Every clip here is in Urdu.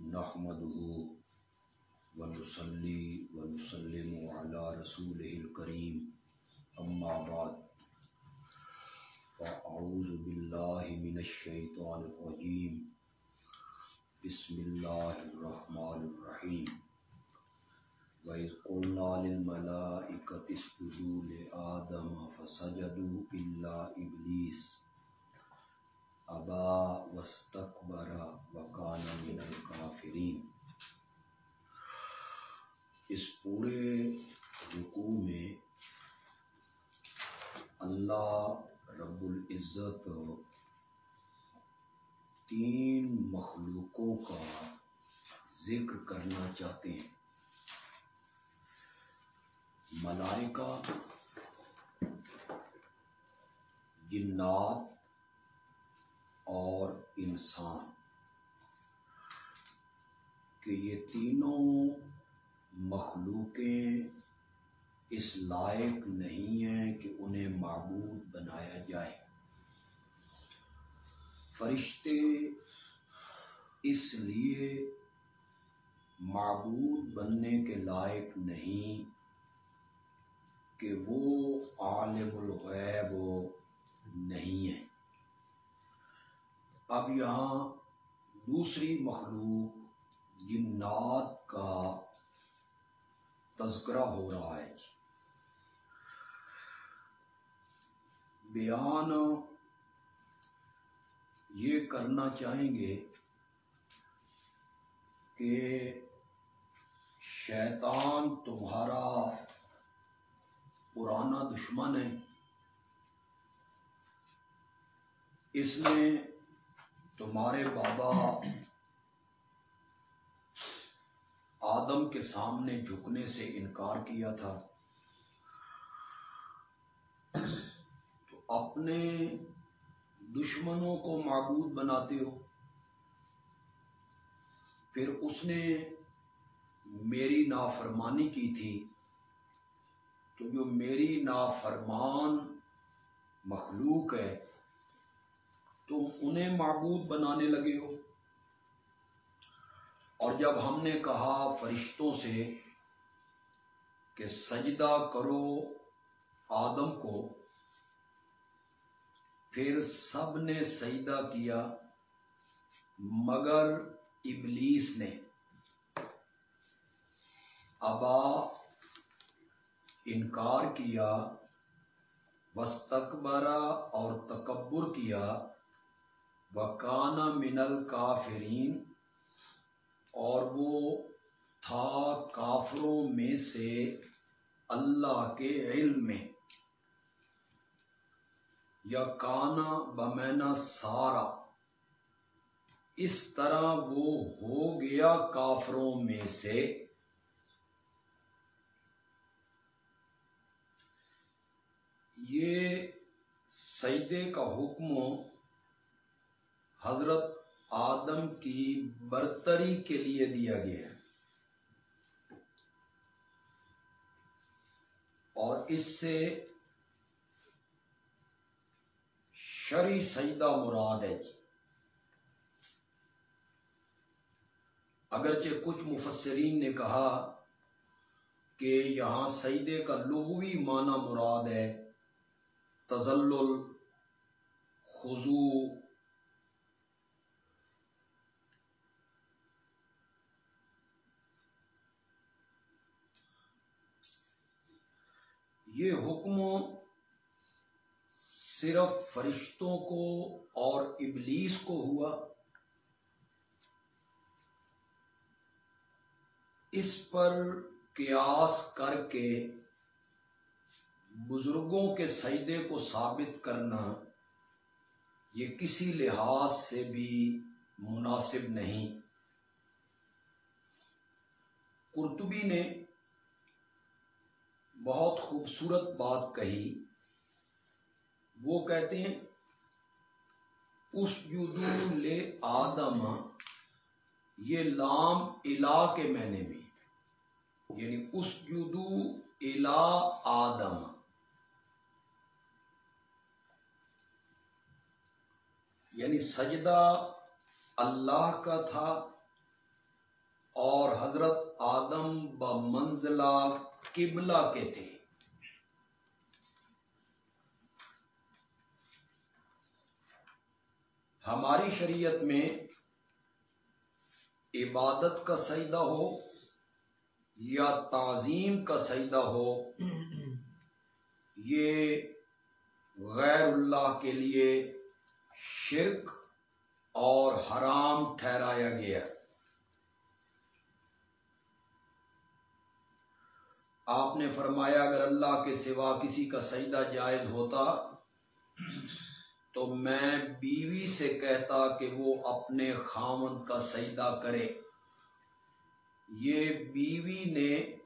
نحمده ونصلي ونسلم على رسوله الكريم. أما بعد، فأعوذ بالله من الشيطان الرجيم. بسم الله الرحمن الرحيم. وإذ قلنا للملائكة اسجدوا لآدم فسجدوا إلا إبليس ابا وستکبر وکان من الکافرین اس پورے رکوع میں اللہ رب العزت تین مخلوقوں کا ذکر کرنا چاہتے ہیں۔ ملائکہ، جنات اور انسان۔ کہ یہ تینوں مخلوقیں اس لائق نہیں ہیں کہ انہیں معبود بنایا جائے۔ فرشتے اس لیے معبود بننے کے لائق نہیں کہ وہ عالم الغیب نہیں ہیں۔ اب یہاں دوسری مخلوق جنات کا تذکرہ ہو رہا ہے۔ بیان یہ کرنا چاہیں گے کہ شیطان تمہارا پرانا دشمن ہے۔ اس نے تمہارے بابا آدم کے سامنے جھکنے سے انکار کیا تھا۔ تو اپنے دشمنوں کو معبود بناتے ہو۔ پھر اس نے میری نافرمانی کی تھی۔ تو جو میری نافرمان مخلوق ہے تم انہیں معبود بنانے لگے ہو۔ اور جب ہم نے کہا فرشتوں سے کہ سجدہ کرو آدم کو، پھر سب نے سجدہ کیا، مگر ابلیس نے۔ ابا، انکار کیا وسطبرا اور تکبر کیا۔ وکانا منل کافرین اور وہ تھا کافروں میں سے اللہ کے علم میں۔ یا کانا بمینا سارا۔ اس طرح وہ ہو گیا کافروں میں سے۔ یہ سجدے کا حکم حضرت آدم کی برتری کے لیے دیا گیا ہے۔ اور اس سے شری سجدہ مراد ہے جی۔ اگرچہ کچھ مفسرین نے کہا کہ یہاں سجدے کا لغوی معنی مراد ہے تزلل خضو یہ حکم صرف فرشتوں کو اور ابلیس کو ہوا۔ اس پر قیاس کر کے بزرگوں کے سجدے کو ثابت کرنا یہ کسی لحاظ سے بھی مناسب نہیں۔ قرطبی نے بہت خوبصورت بات کہی۔ وہ کہتے ہیں اس جدو لے آدم یہ لام الا کے معنی میں یعنی اس جدو الا آدم۔ یعنی سجدہ اللہ کا تھا اور حضرت آدم ب قبلہ کے تھے ہماری شریعت میں عبادت کا سجدہ ہو یا تعظیم کا سجدہ ہو، یہ غیر اللہ کے لیے شرک اور حرام ٹھہرایا گیا۔ آپ نے فرمایا اگر اللہ کے سوا کسی کا سجدہ جائز ہوتا تو میں بیوی سے کہتا کہ وہ اپنے خامن کا سجدہ کرے۔ یہ بیوی نے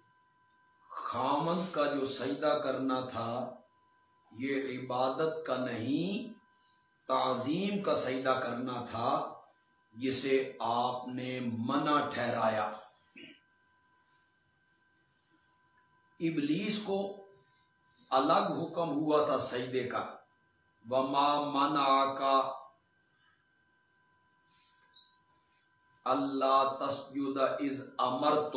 خامن کا جو سجدہ کرنا تھا، یہ عبادت کا نہیں، تعظیم کا سجدہ کرنا تھا، جسے آپ نے منع ٹھہرایا۔ ابلیس کو الگ حکم ہوا تھا سجدے کا۔ وما منا کا اللہ تسجد از امر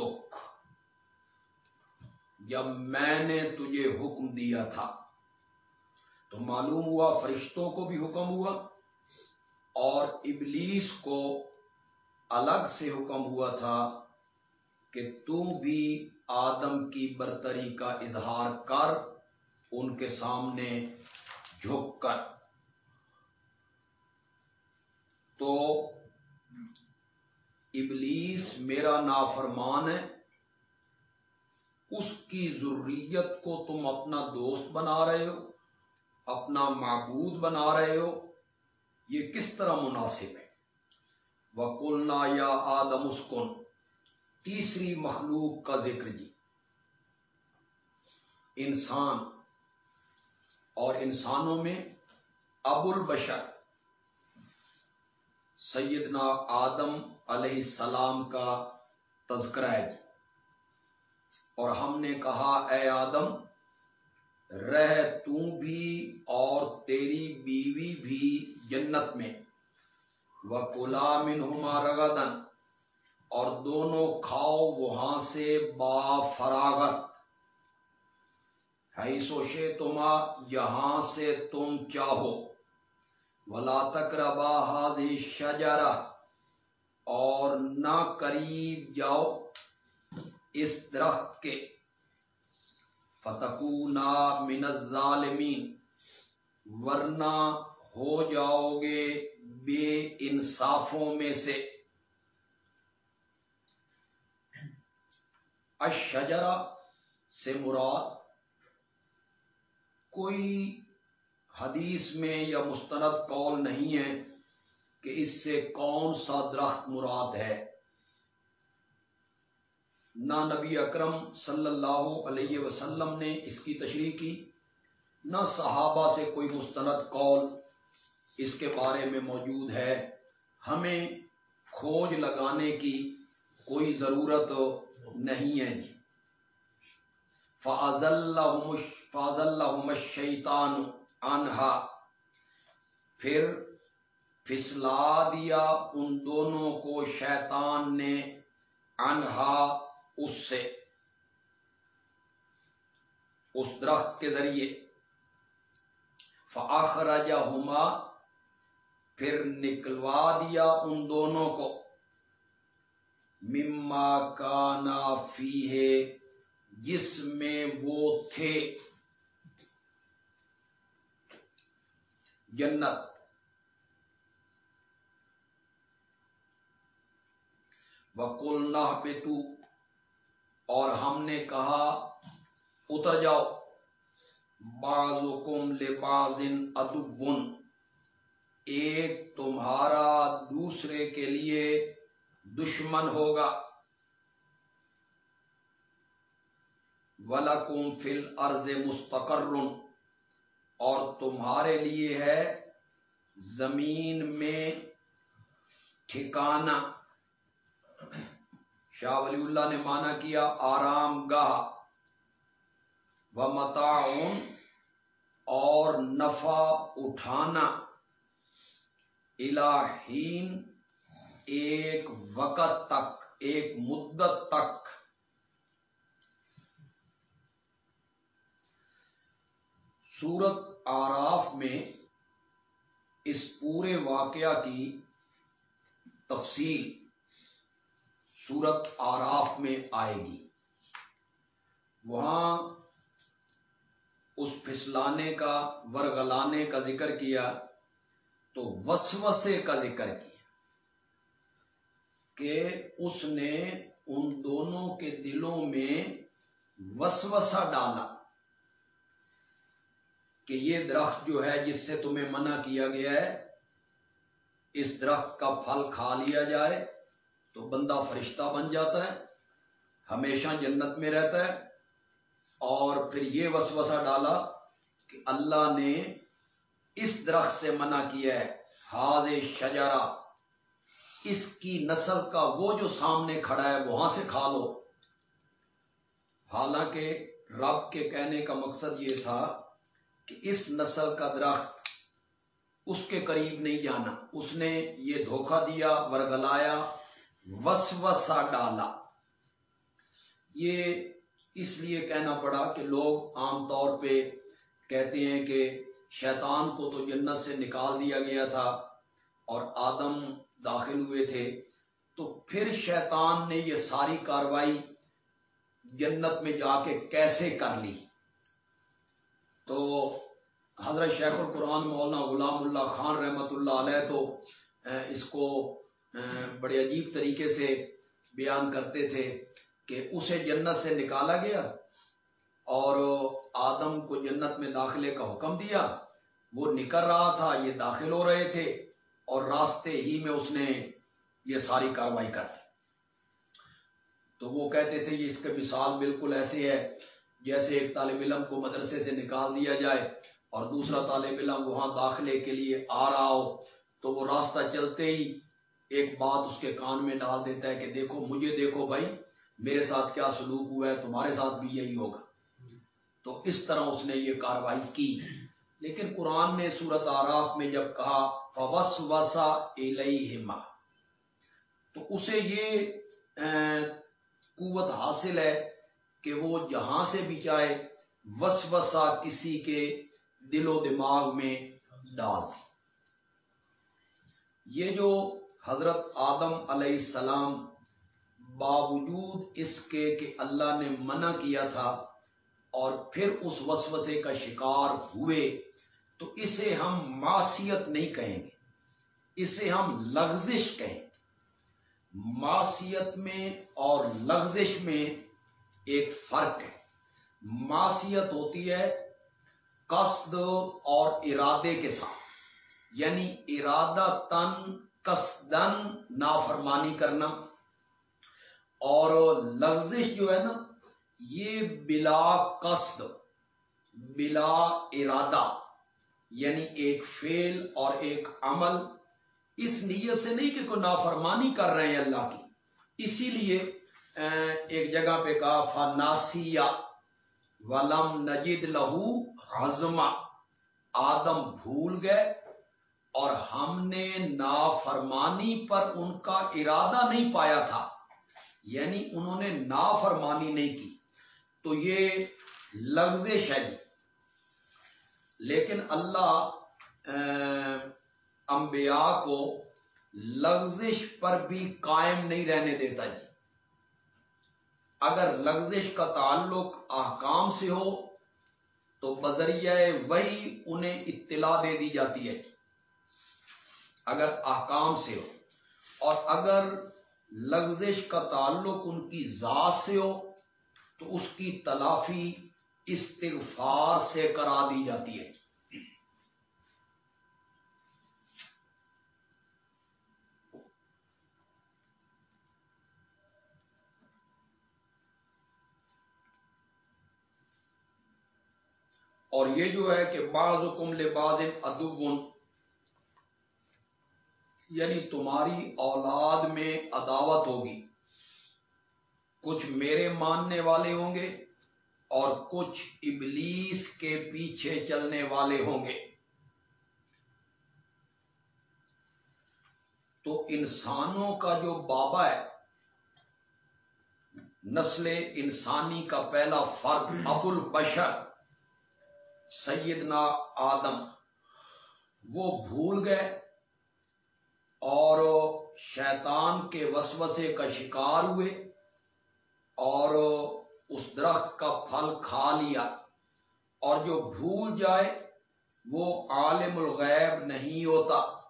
جب میں نے تجھے حکم دیا تھا۔ تو معلوم ہوا فرشتوں کو بھی حکم ہوا اور ابلیس کو الگ سے حکم ہوا تھا کہ تو بھی آدم کی برتری کا اظہار کر، ان کے سامنے جھک کر۔ تو ابلیس میرا نافرمان ہے، اس کی ضروریت کو تم اپنا دوست بنا رہے ہو، اپنا معبود بنا رہے ہو۔ یہ کس طرح مناسب ہے؟ وکلنا یا آدم اسکن۔ تیسری مخلوق کا ذکر جی۔ انسان۔ اور انسانوں میں ابو البشر، سیدنا آدم علیہ السلام کا تذکرہ ہے جی۔ اور ہم نے کہا، اے آدم، رہ تو بھی اور تیری بیوی بھی جنت میں۔ وہ کلا من رغدن اور دونوں کھاؤ وہاں سے با فراغت ہے سوشے تما جہاں سے تم چاہو۔ ولا تقربا حاضی شجرا اور نہ قریب جاؤ اس درخت کے۔ فتقونا من الظالمین ورنہ ہو جاؤ گے بے انصافوں میں سے۔ اشجرا سے مراد کوئی حدیث میں یا مستند قول نہیں ہے کہ اس سے کون سا درخت مراد ہے۔ نہ نبی اکرم صلی اللہ علیہ وسلم نے اس کی تشریح کی، نہ صحابہ سے کوئی مستند قول اس کے بارے میں موجود ہے۔ ہمیں کھوج لگانے کی کوئی ضرورت نہیں ہے جی۔ فاض اللہ فاض اللہ شیطان انہا پھر پھسلا دیا ان دونوں کو شیطان نے انہا اس سے۔ اس درخت کے ذریعے۔ فاخرجا ہما پھر نکلوا دیا ان دونوں کو۔ مما کا نافی ہے جس میں وہ تھے۔ جنت۔ وکل نہ پہ تو اور ہم نے کہا، اتر جاؤ۔ باز کم لے بازن ادبن ایک تمہارا، دوسرے کے لیے دشمن ہوگا۔ ولکم فل ارض مستقر۔ اور تمہارے لیے ہے زمین میں ٹھکانا شاہ ولی اللہ نے مانا کیا، آرام گاہ۔ و متعاون اور نفع اٹھانا۔ الہین۔ ایک وقت تک، ایک مدت تک۔ سورت آراف میں اس پورے واقعہ کی تفصیل سورت آراف میں آئے گی۔ وہاں اس پھسلانے کا، ورگلانے کا ذکر کیا تو وسوسے کا ذکر کیا۔ کہ اس نے ان دونوں کے دلوں میں وسوسہ ڈالا کہ یہ درخت جو ہے جس سے تمہیں منع کیا گیا ہے، اس درخت کا پھل کھا لیا جائے تو بندہ فرشتہ بن جاتا ہے، ہمیشہ جنت میں رہتا ہے۔ اور پھر یہ وسوسہ ڈالا کہ اللہ نے اس درخت سے منع کیا ہے۔ حاض شجرا اس کی نسل کا وہ جو سامنے کھڑا ہے، وہاں سے کھا لو۔ حالانکہ رب کے کہنے کا مقصد یہ تھا کہ اس نسل کا درخت اس کے قریب نہیں جانا۔ اس نے یہ دھوکہ دیا، ورگلایا، وسوسہ ڈالا۔ یہ اس لیے کہنا پڑا کہ لوگ عام طور پہ کہتے ہیں کہ شیطان کو تو جنت سے نکال دیا گیا تھا اور آدم داخل ہوئے تھے، تو پھر شیطان نے یہ ساری کاروائی جنت میں جا کے کیسے کر لی؟ تو حضرت شیخ القرآن مولانا غلام اللہ خان رحمت اللہ علیہ تو اس کو بڑے عجیب طریقے سے بیان کرتے تھے کہ اسے جنت سے نکالا گیا اور آدم کو جنت میں داخلے کا حکم دیا۔ وہ نکل رہا تھا، یہ داخل ہو رہے تھے۔ اور راستے ہی میں اس نے یہ ساری کاروائی کر دی۔ تو وہ کہتے تھے، یہ اس کے مثال بالکل ایسے ہے جیسے ایک طالب علم کو مدرسے سے نکال دیا جائے اور دوسرا طالب علم وہاں داخلے کے لیے آ رہا ہو۔ تو وہ راستہ چلتے ہی ایک بات اس کے کان میں ڈال دیتا ہے کہ دیکھو، مجھے دیکھو بھائی، میرے ساتھ کیا سلوک ہوا ہے، تمہارے ساتھ بھی یہی ہوگا۔ تو اس طرح اس نے یہ کاروائی کی۔ لیکن قرآن نے سورت آراف میں جب کہا فوس وسا تو اسے یہ قوت حاصل ہے کہ وہ جہاں سے بھی چاہے وسوسہ کسی کے دل و دماغ میں ڈال۔ یہ جو حضرت آدم علیہ السلام باوجود اس کے کہ اللہ نے منع کیا تھا اور پھر اس وسوسے کا شکار ہوئے تو اسے ہم معصیت نہیں کہیں گے۔ اسے ہم لغزش کہیں گے۔ معصیت میں اور لغزش میں ایک فرق ہے۔ معصیت ہوتی ہے قصد اور ارادے کے ساتھ۔ یعنی ارادہ تن، قصدن، نافرمانی کرنا۔ اور لغزش جو ہے نا، یہ بلا قصد، بلا ارادہ۔ یعنی ایک فیل اور ایک عمل۔ اس نیت سے نہیں کہ کوئی نافرمانی کر رہے ہیں اللہ کی۔ اسی لیے ایک جگہ پہ کہا فناسیا ولم نجد لہو ہزما آدم بھول گئے اور ہم نے نافرمانی پر ان کا ارادہ نہیں پایا تھا۔ یعنی انہوں نے نافرمانی نہیں کی۔ تو یہ لفظ ہے جی۔ لیکن اللہ انبیاء کو لغزش پر بھی قائم نہیں رہنے دیتا جی۔ اگر لغزش کا تعلق احکام سے ہو، تو بذریعہ وہی انہیں اطلاع دے دی جاتی ہے جی۔ اگر احکام سے ہو، اور اگر لغزش کا تعلق ان کی ذات سے ہو، تو اس کی تلافی استغفار سے کرا دی جاتی ہے۔ اور یہ جو ہے کہ بعض حکم لباز ادب یعنی تمہاری اولاد میں عداوت ہوگی۔ کچھ میرے ماننے والے ہوں گے اور کچھ ابلیس کے پیچھے چلنے والے ہوں گے۔ تو انسانوں کا جو بابا ہے، نسل انسانی کا پہلا فرد ابو البشر، سیدنا آدم۔ وہ بھول گئے اور شیطان کے وسوسے کا شکار ہوئے اور اس درخت کا پھل کھا لیا اور جو بھول جائے وہ عالم الغیب نہیں ہوتا۔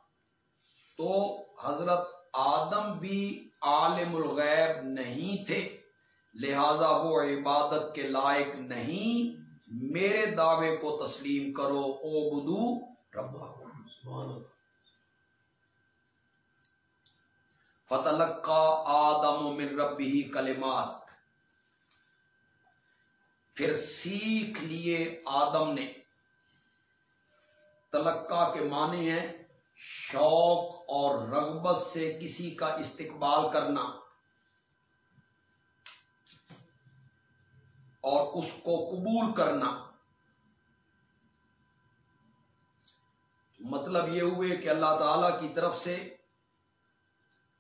تو حضرت آدم بھی عالم الغیب نہیں تھے، لہذا وہ عبادت کے لائق نہیں۔ میرے دعوے کو تسلیم کرو، او بدو ربا فتلقا آدم من ربی کلمات۔ پھر سیکھ لیے آدم نے۔ تلقا کے معنی ہیں شوق اور رغبت سے کسی کا استقبال کرنا۔ اور اس کو قبول کرنا۔ مطلب یہ ہوئے کہ اللہ تعالی کی طرف سے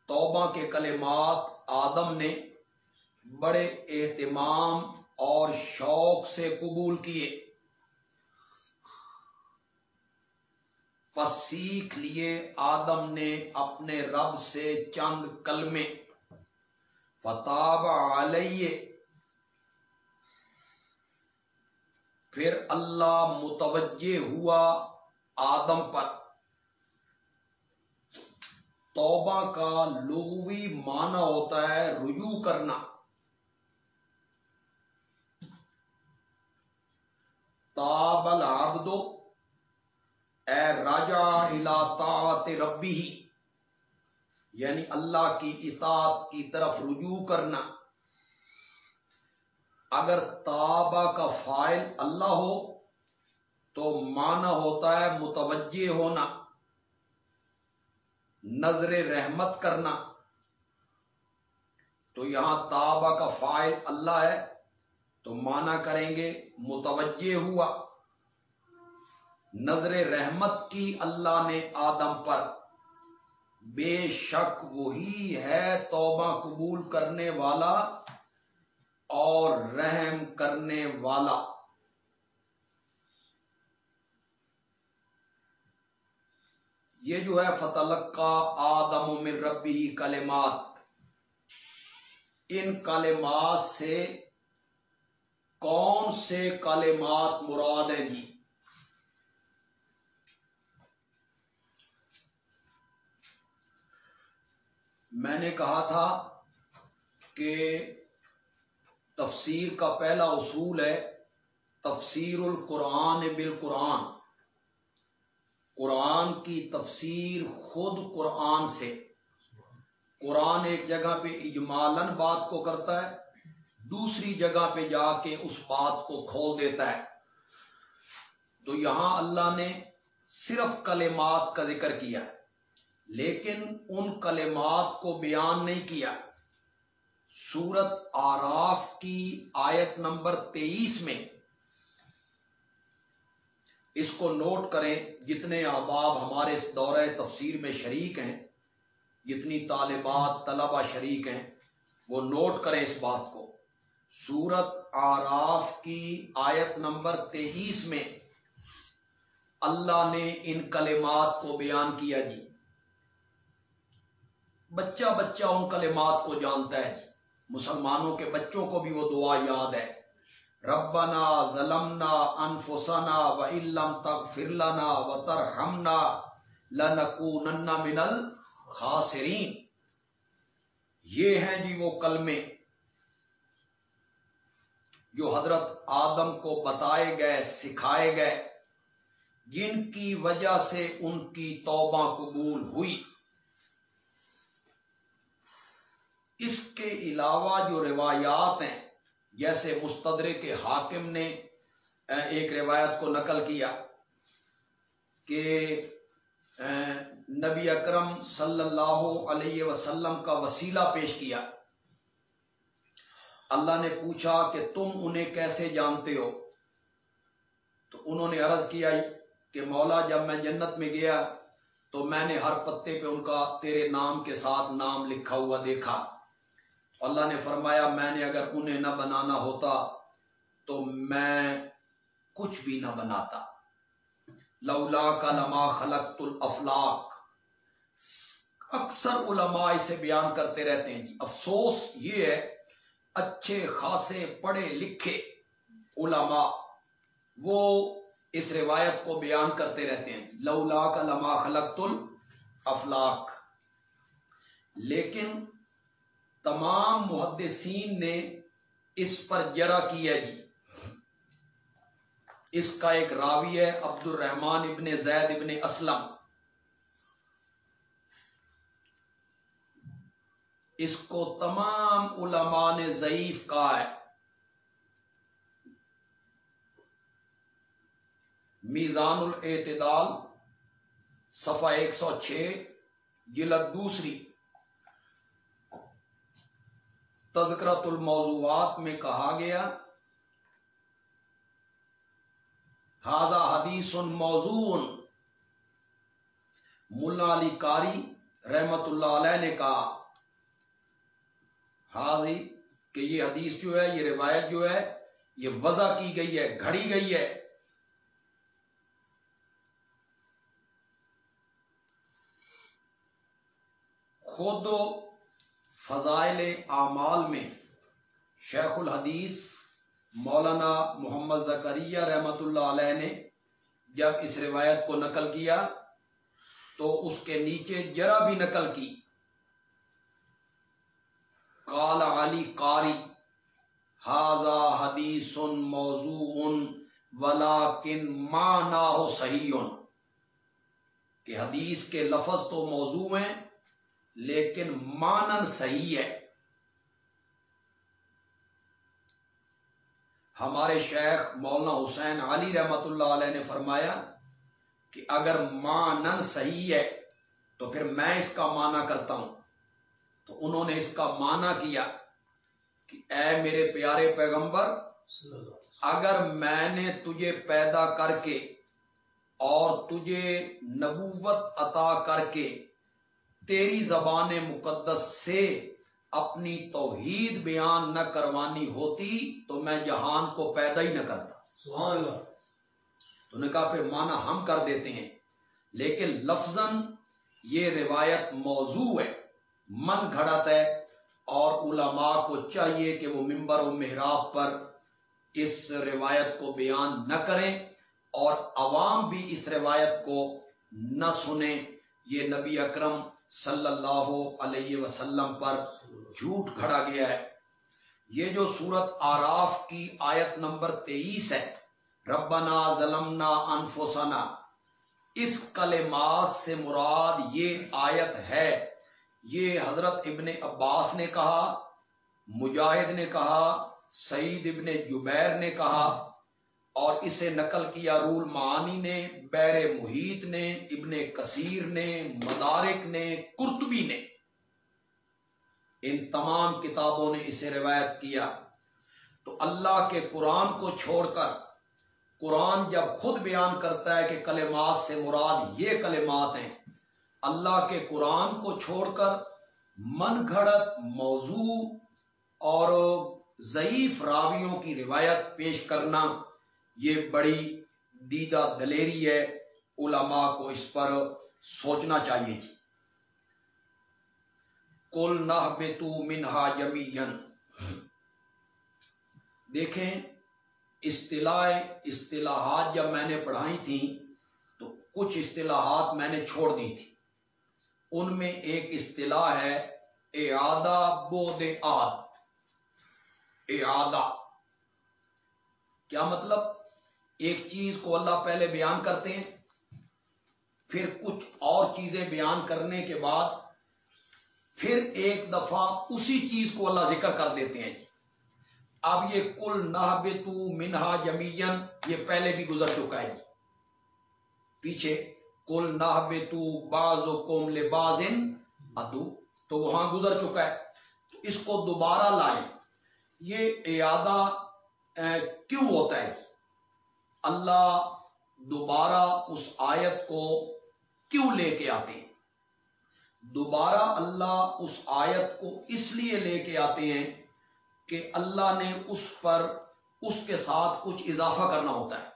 توبہ کے کلمات آدم نے بڑے اہتمام اور شوق سے قبول کیے۔ پس سیکھ لیے آدم نے اپنے رب سے چند کلمے۔ فتاب علیہ۔ پھر اللہ متوجہ ہوا آدم پر۔ توبہ کا لغوی معنی ہوتا ہے رجوع کرنا۔ تاب العبد. اے راجا الا طاعت ربی. یعنی اللہ کی اطاعت کی طرف رجوع کرنا. اگر تابا کا فائل اللہ ہو تو معنی ہوتا ہے متوجہ ہونا، نظر رحمت کرنا. تو یہاں تابا کا فائل اللہ ہے تو مانا کریں گے متوجہ ہوا۔ نظر رحمت کی اللہ نے آدم پر۔ بے شک وہی ہے توبہ قبول کرنے والا اور رحم کرنے والا۔ یہ جو ہے فتح کا آدم من ربی کلمات۔ ان کلمات سے کون سے کلمات مراد ہیں جی؟ میں نے کہا تھا کہ تفسیر کا پہلا اصول ہے تفسیر القرآن بالقرآن۔ قرآن کی تفسیر خود قرآن سے۔ قرآن ایک جگہ پہ اجمالن بات کو کرتا ہے۔ دوسری جگہ پہ جا کے اس بات کو کھول دیتا ہے۔ تو یہاں اللہ نے صرف کلمات کا ذکر کیا لیکن ان کلمات کو بیان نہیں کیا۔ سورت آراف کی آیت نمبر تیئیس میں اس کو نوٹ کریں، جتنے احباب ہمارے اس دورہ تفسیر میں شریک ہیں، جتنی طالبات، طلبہ شریک ہیں، وہ نوٹ کریں اس بات کو۔ سورت آراف کی آیت نمبر تیئیس میں اللہ نے ان کلمات کو بیان کیا جی۔ بچہ بچہ ان کلمات کو جانتا ہے جی۔ مسلمانوں کے بچوں کو بھی وہ دعا یاد ہے۔ ربنا ظلمنا انفسنا و علم تک فرلنا و ترحمنا لنکونن من الخاسرین۔ یہ ہیں جی وہ کلمے جو حضرت آدم کو بتائے گئے، سکھائے گئے، جن کی وجہ سے ان کی توبہ قبول ہوئی۔ اس کے علاوہ جو روایات ہیں، جیسے مستدرے کے حاکم نے ایک روایت کو نقل کیا کہ نبی اکرم صلی اللہ علیہ وسلم کا وسیلہ پیش کیا۔ اللہ نے پوچھا کہ تم انہیں کیسے جانتے ہو؟ تو انہوں نے عرض کیا کہ مولا، جب میں جنت میں گیا تو میں نے ہر پتے پہ ان کا تیرے نام کے ساتھ نام لکھا ہوا دیکھا۔ اللہ نے فرمایا، میں نے اگر انہیں نہ بنانا ہوتا تو میں کچھ بھی نہ بناتا۔ لولا کا لما خلق الافلاق۔ اکثر علماء اسے بیان کرتے رہتے ہیں۔ جی افسوس یہ ہے اچھے خاصے پڑھے لکھے علماء، وہ اس روایت کو بیان کرتے رہتے ہیں۔ لولا کا لما خلق الافلاق لیکن تمام محدثین نے اس پر جرا کی ہے جی۔ اس کا ایک راوی ہے عبد الرحمان ابن زید ابن اسلم۔ اس کو تمام علماء نے ضعیف کہا ہے۔ میزان الاعتدال صفحہ ایک سو چھ، جلد دوسری۔ تذکرت الموضوعات میں کہا گیا ہاضا حدیث موضوع ملا علی کاری رحمت اللہ علیہ نے کہا حاضی کہ یہ حدیث جو ہے، یہ روایت جو ہے، یہ وضع کی گئی ہے، گھڑی گئی ہے۔ خود فضائل اعمال میں شیخ الحدیث مولانا محمد زکریہ رحمت اللہ علیہ نے جب اس روایت کو نقل کیا تو اس کے نیچے جرا بھی نقل کی۔ کال علی قاری ہاضا حدیث موضوع ولا کن ہو صحیح کہ حدیث کے لفظ تو موضوع ہیں، لیکن مانن صحیح ہے۔ ہمارے شیخ مولانا حسین علی رحمت اللہ علیہ نے فرمایا کہ اگر مانن صحیح ہے تو پھر میں اس کا معنی کرتا ہوں۔ تو انہوں نے اس کا معنی کیا کہ اے میرے پیارے پیغمبر اگر میں نے تجھے پیدا کر کے اور تجھے نبوت عطا کر کے تیری زبان مقدس سے اپنی توحید بیان نہ کروانی ہوتی تو میں جہان کو پیدا ہی نہ کرتا۔ سبحان اللہ۔ تو نے کہا پھر مانا ہم کر دیتے ہیں لیکن لفظ یہ روایت موضوع ہے۔ من گھڑت ہے اور علماء کو چاہیے کہ وہ ممبر و محراب پر اس روایت کو بیان نہ کریں اور عوام بھی اس روایت کو نہ سنیں۔ یہ نبی اکرم صلی اللہ علیہ وسلم پر جھوٹ کھڑا گیا ہے۔ یہ جو سورت آراف کی آیت نمبر تیئیس ہے، ربنا ظلمنا انفسنا، اس کلمات سے مراد یہ آیت ہے یہ حضرت ابن عباس نے کہا، مجاہد نے کہا، سعید ابن جبیر نے کہا، اور اسے نقل کیا رول معانی نے، بیر محیط نے، ابن کثیر نے، مدارک نے کرتبی نے۔ ان تمام کتابوں نے اسے روایت کیا۔ تو اللہ کے قرآن کو چھوڑ کر، قرآن جب خود بیان کرتا ہے کہ کلمات سے مراد یہ کلمات ہیں اللہ کے قرآن کو چھوڑ کر من گھڑت موضوع اور ضعیف راویوں کی روایت پیش کرنا یہ بڑی دیدہ دلیری ہے، علماء کو اس پر سوچنا چاہیے جی۔ کل نہ بے تو منہا یمی دیکھیں، اصطلاح اصطلاحات جب میں نے پڑھائی تھیں تو کچھ اصطلاحات میں نے چھوڑ دی تھی۔ ان میں ایک اصطلاح ہے، اعادہ بود آد اعادہ۔ کیا مطلب؟ ایک چیز کو اللہ پہلے بیان کرتے ہیں، پھر کچھ اور چیزیں بیان کرنے کے بعد پھر ایک دفعہ اسی چیز کو اللہ ذکر کر دیتے ہیں۔ اب یہ کل نہ منہا یمین یہ پہلے بھی گزر چکا ہے۔ پیچھے کل نہ بے تو باز و کوم لے باز ادو، تو وہاں گزر چکا ہے۔ تو اس کو دوبارہ لائیں۔ یہ ایادہ کیوں ہوتا ہے؟ اللہ دوبارہ اس آیت کو کیوں لے کے آتے ہیں؟ دوبارہ اللہ اس آیت کو اس لیے لے کے آتے ہیں کہ اللہ نے اس پر اس کے ساتھ کچھ اضافہ کرنا ہوتا ہے۔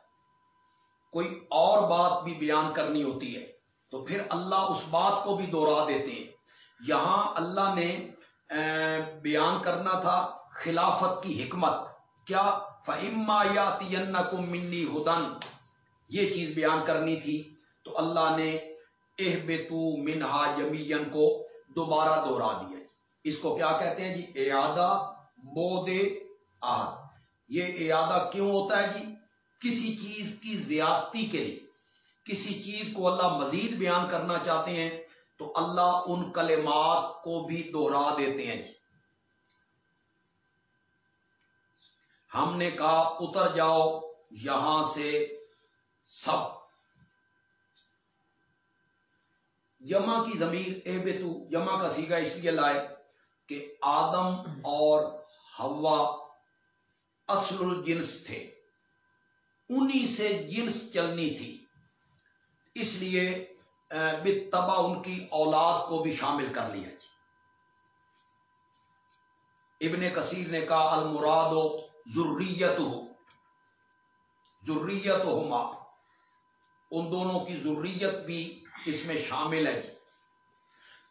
کوئی اور بات بھی بیان کرنی ہوتی ہے، تو پھر اللہ اس بات کو بھی دوہرا دیتے ہیں۔ یہاں اللہ نے بیان کرنا تھا خلافت کی حکمت۔ کیا؟ فہما یا کم منی ہدن یہ چیز بیان کرنی تھی۔ تو اللہ نے اہ بے تو منہا یمین کو دوبارہ دوہرا دیا۔ اس کو کیا کہتے ہیں جی؟ ایادہ بود آد یہ ایادہ کیوں ہوتا ہے جی؟ کسی چیز کی زیادتی کے لیے، کسی چیز کو اللہ مزید بیان کرنا چاہتے ہیں، تو اللہ ان کلمات کو بھی دوہرا دیتے ہیں۔ جی ہم نے کہا، اتر جاؤ، یہاں سے سب۔ جمع کی زمیر اے بے تو جمع کا سیگا اس لیے لائے کہ آدم اور ہوا اصل الجنس تھے۔ انہی سے جنس چلنی تھی۔ اس لیے بتبا ان کی اولاد کو بھی شامل کر لیا جی۔ ابن کثیر نے کہا، المراد و ضروریت ہو ضروریت ہو ماں ان دونوں کی ضروریت بھی اس میں شامل ہے جی۔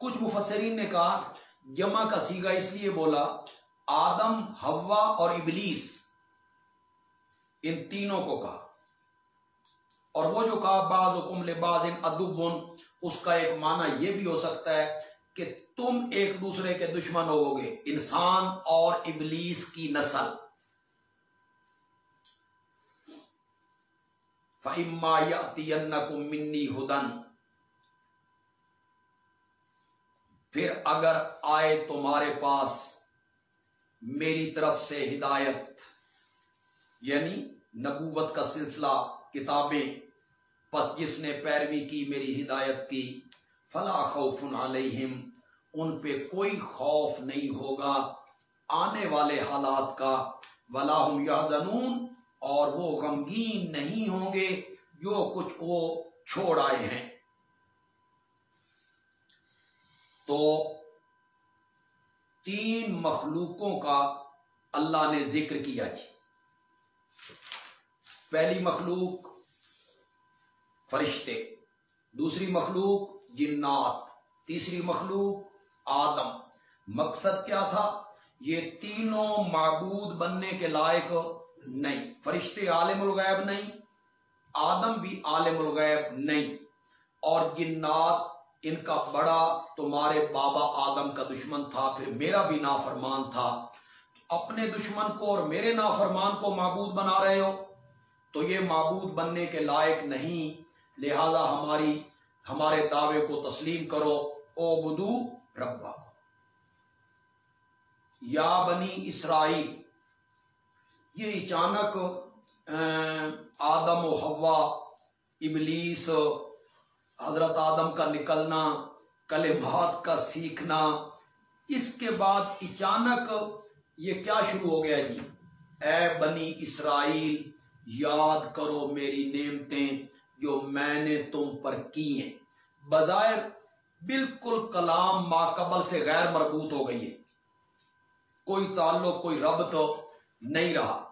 کچھ مفسرین نے کہا، جمع کا سیگا اس لیے بولا، آدم ہوا اور ابلیس ان تینوں کو کہا۔ اور وہ جو کہا، بعض حکم لباز ان ادب اس کا ایک معنی یہ بھی ہو سکتا ہے کہ تم ایک دوسرے کے دشمن ہوگے گے انسان اور ابلیس کی نسل۔ فہما یا منی ہدن پھر اگر آئے تمہارے پاس میری طرف سے ہدایت یعنی نبوت کا سلسلہ کتابیں، پس جس نے پیروی کی، میری ہدایت کی، فلا خوف علیہم، ان پہ کوئی خوف نہیں ہوگا آنے والے حالات کا ولاحم یا اور وہ غمگین نہیں ہوں گے جو کچھ وہ چھوڑ آئے ہیں۔ تو تین مخلوقوں کا اللہ نے ذکر کیا جی۔ پہلی مخلوق فرشتے، دوسری مخلوق جنات، تیسری مخلوق آدم۔ مقصد کیا تھا؟ یہ تینوں معبود بننے کے لائق نہیں، فرشتے عالم الغیب نہیں، آدم بھی عالم الغیب نہیں۔ اور جنات ان کا بڑا تمہارے بابا آدم کا دشمن تھا، پھر میرا بھی نافرمان تھا۔ اپنے دشمن کو اور میرے نافرمان کو معبود بنا رہے ہو؟ تو یہ معبود بننے کے لائق نہیں۔ لہذا ہماری ہمارے دعوے کو تسلیم کرو، او بدو ربا۔ یا بنی اسرائیل، یہ اچانک آدم و ہوا ابلیس، حضرت آدم کا نکلنا، کلمات کا سیکھنا، اس کے بعد اچانک یہ کیا شروع ہو گیا جی؟ اے بنی اسرائیل یاد کرو میری نعمتیں جو میں نے تم پر کی ہیں۔ بظاہر بالکل کلام ماقبل سے غیر مربوط ہو گئی ہے۔ کوئی تعلق، کوئی رب تو نہیں رہا۔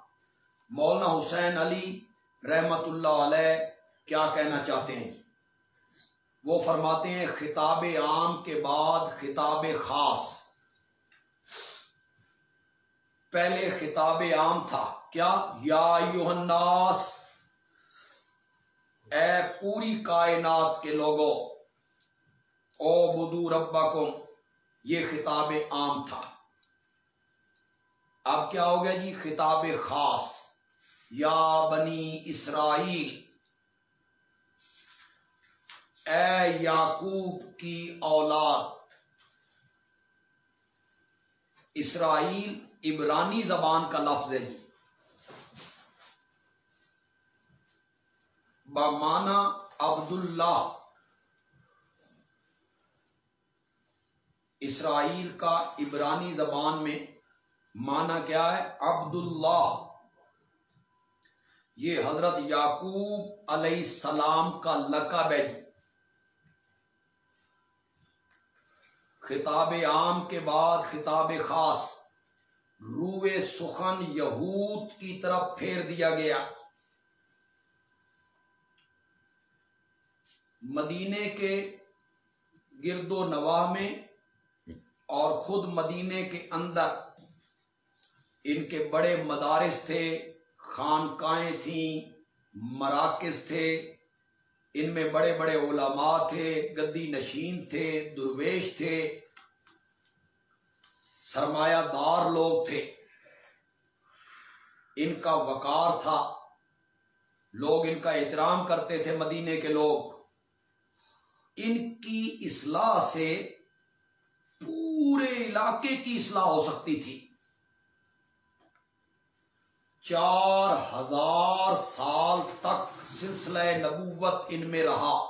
مولانا حسین علی رحمت اللہ علیہ کیا کہنا چاہتے ہیں؟ وہ فرماتے ہیں، خطاب عام کے بعد خطاب خاص۔ پہلے خطاب عام تھا۔ کیا؟ یا یوہناس اے پوری کائنات کے لوگوں او بدو ربا یہ خطاب عام تھا۔ اب کیا ہو گیا جی؟ خطاب خاص۔ یا بنی اسرائیل، اے یعقوب کی اولاد۔ اسرائیل عبرانی زبان کا لفظ ہے جی بمانا عبد اللہ اسرائیل کا عبرانی زبان میں مانا کیا ہے؟ عبد اللہ یہ حضرت یعقوب علیہ السلام کا لقب ہے جی۔ خطاب عام کے بعد خطاب خاص۔ روئے سخن یہود کی طرف پھیر دیا گیا۔ مدینے کے گرد و نواح میں اور خود مدینے کے اندر ان کے بڑے مدارس تھے، خانقاہیں تھیں، مراکز تھے، ان میں بڑے بڑے علماء تھے، گدی نشین تھے، درویش تھے۔ سرمایہ دار لوگ تھے۔ ان کا وقار تھا۔ لوگ ان کا احترام کرتے تھے مدینے کے لوگ۔ ان کی اصلاح سے پورے علاقے کی اصلاح ہو سکتی تھی۔ چار ہزار سال تک سلسلہ نبوت ان میں رہا۔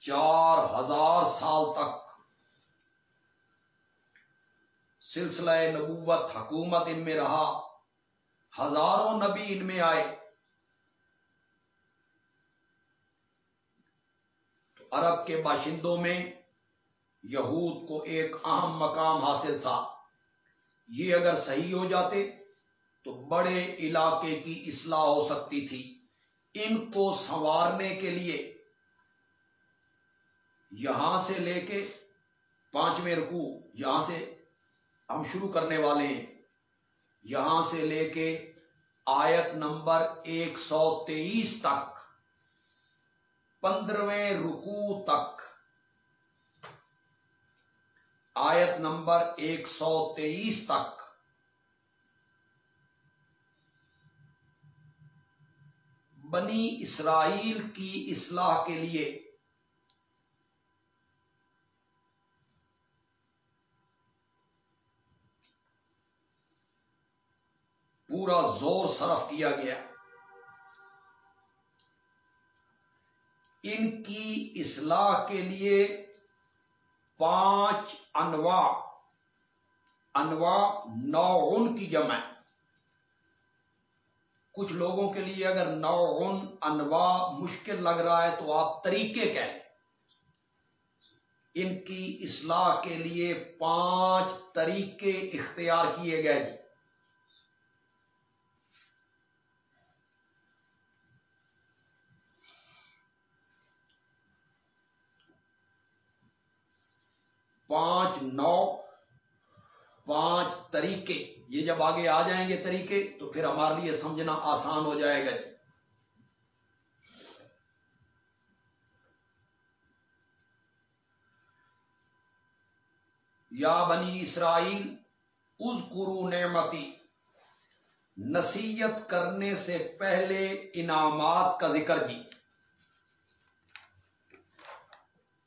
چار ہزار سال تک سلسلہ نبوت، حکومت ان میں رہا۔ ہزاروں نبی ان میں آئے۔ تو عرب کے باشندوں میں یہود کو ایک اہم مقام حاصل تھا۔ یہ اگر صحیح ہو جاتے تو بڑے علاقے کی اصلاح ہو سکتی تھی۔ ان کو سنوارنے کے لیے یہاں سے لے کے پانچویں رکو یہاں سے ہم شروع کرنے والے ہیں۔ یہاں سے لے کے آیت نمبر ایک سو تیئیس تک پندرہویں رکو تک۔ آیت نمبر ایک سو تیئیس تک۔ بنی اسرائیل کی اصلاح کے لیے پورا زور صرف کیا گیا۔ ان کی اصلاح کے لیے پانچ انواع انواع نو ان کی جمع۔ کچھ لوگوں کے لیے اگر نو ان انواع مشکل لگ رہا ہے تو آپ طریقے کہیں ان کی اصلاح کے لیے پانچ طریقے اختیار کیے گئے۔ جی پانچ نو، پانچ طریقے۔ یہ جب آگے آ جائیں گے طریقے، تو پھر ہمارے لیے سمجھنا آسان ہو جائے گا جی۔ یا بنی اسرائیل اس گرو نعمتی۔ نصیحت کرنے سے پہلے انعامات کا ذکر جی۔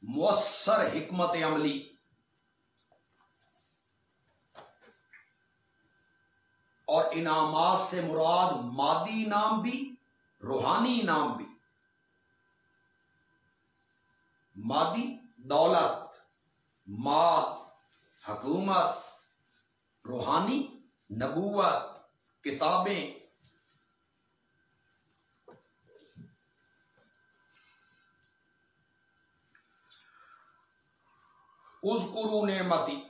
مؤثر حکمت عملی۔ اور انعامات سے مراد مادی انعام بھی، روحانی انعام بھی۔ مادی دولت، ماد حکومت، روحانی نبوت، کتابیں۔ اس قرو نعمتی۔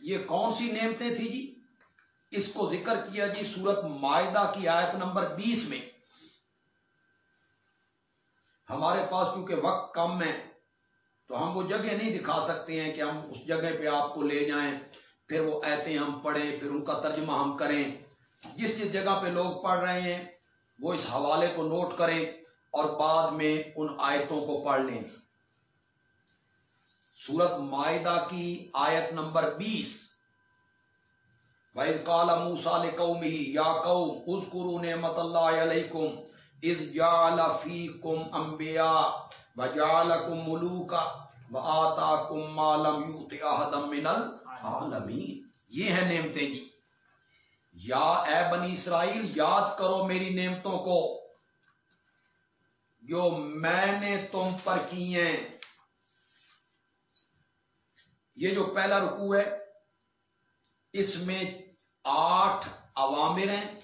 یہ کون سی نعمتیں تھیں جی؟ اس کو ذکر کیا جی سورت معاہدہ کی آیت نمبر بیس میں۔ ہمارے پاس کیونکہ وقت کم ہے، تو ہم وہ جگہ نہیں دکھا سکتے ہیں کہ ہم اس جگہ پہ آپ کو لے جائیں، پھر وہ ایتے ہم پڑھیں، پھر ان کا ترجمہ ہم کریں۔ جس جس جگہ پہ لوگ پڑھ رہے ہیں، وہ اس حوالے کو نوٹ کریں اور بعد میں ان آیتوں کو پڑھ لیں۔ سورت معاہدہ کی آیت نمبر بیس۔ وَإِذْ قَالَ مُوسَى لِقَوْمِهِ يَا قَوْمِ اذْكُرُوا نِعْمَةَ اللَّهِ عَلَيْكُمْ إِذْ جَعَلَ فِيكُمْ أَنْبِيَاءَ وَجَعَلَكُمْ مُلُوكًا وَآتَاكُمْ مَا لَمْ يُؤْتِ أَحَدًا مِنَ الْعَالَمِينَ یہ ہیں نعمتیں جی۔ یا اے بنی اسرائیل، یاد کرو میری نعمتوں کو، جو میں نے تم پر کی ہیں۔ یہ جو پہلا رکوع ہے، اس میں آٹھ عوامر ہیں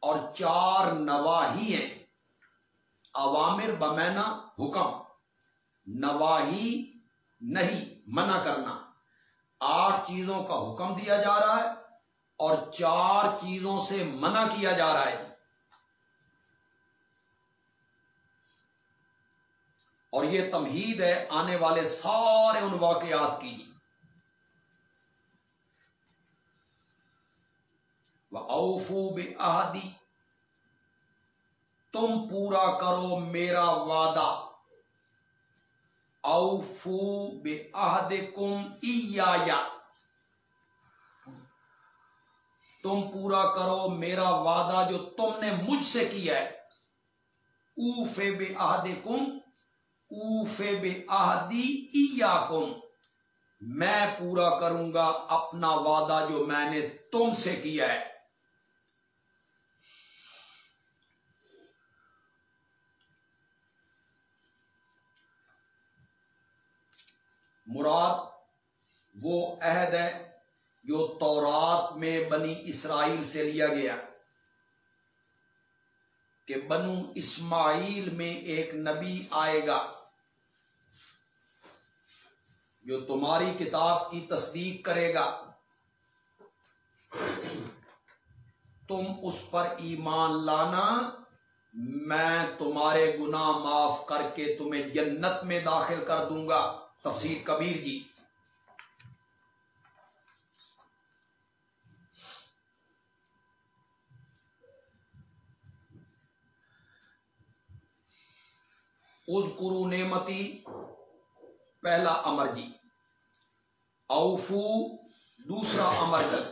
اور چار نواحی ہیں۔ عوامر بمینا حکم، نواہی نہیں، منع کرنا۔ آٹھ چیزوں کا حکم دیا جا رہا ہے اور چار چیزوں سے منع کیا جا رہا ہے۔ اور یہ تمہید ہے آنے والے سارے ان واقعات کی۔ اوفو بے تم پورا کرو میرا وعدہ۔ اوفو بے عہد کم تم پورا کرو میرا وعدہ جو تم نے مجھ سے کیا ہے۔ اوفے بے عہد کم اوفے بے آہدی کم میں پورا کروں گا اپنا وعدہ جو میں نے تم سے کیا ہے۔ مراد وہ عہد ہے جو تورات میں بنی اسرائیل سے لیا گیا کہ بنو اسماعیل میں ایک نبی آئے گا جو تمہاری کتاب کی تصدیق کرے گا۔ تم اس پر ایمان لانا، میں تمہارے گناہ معاف کر کے تمہیں جنت میں داخل کر دوں گا۔ تفسیر کبیر جی اس کرو نعمتی، پہلا امر جی۔ اوفو، دوسرا امر جی۔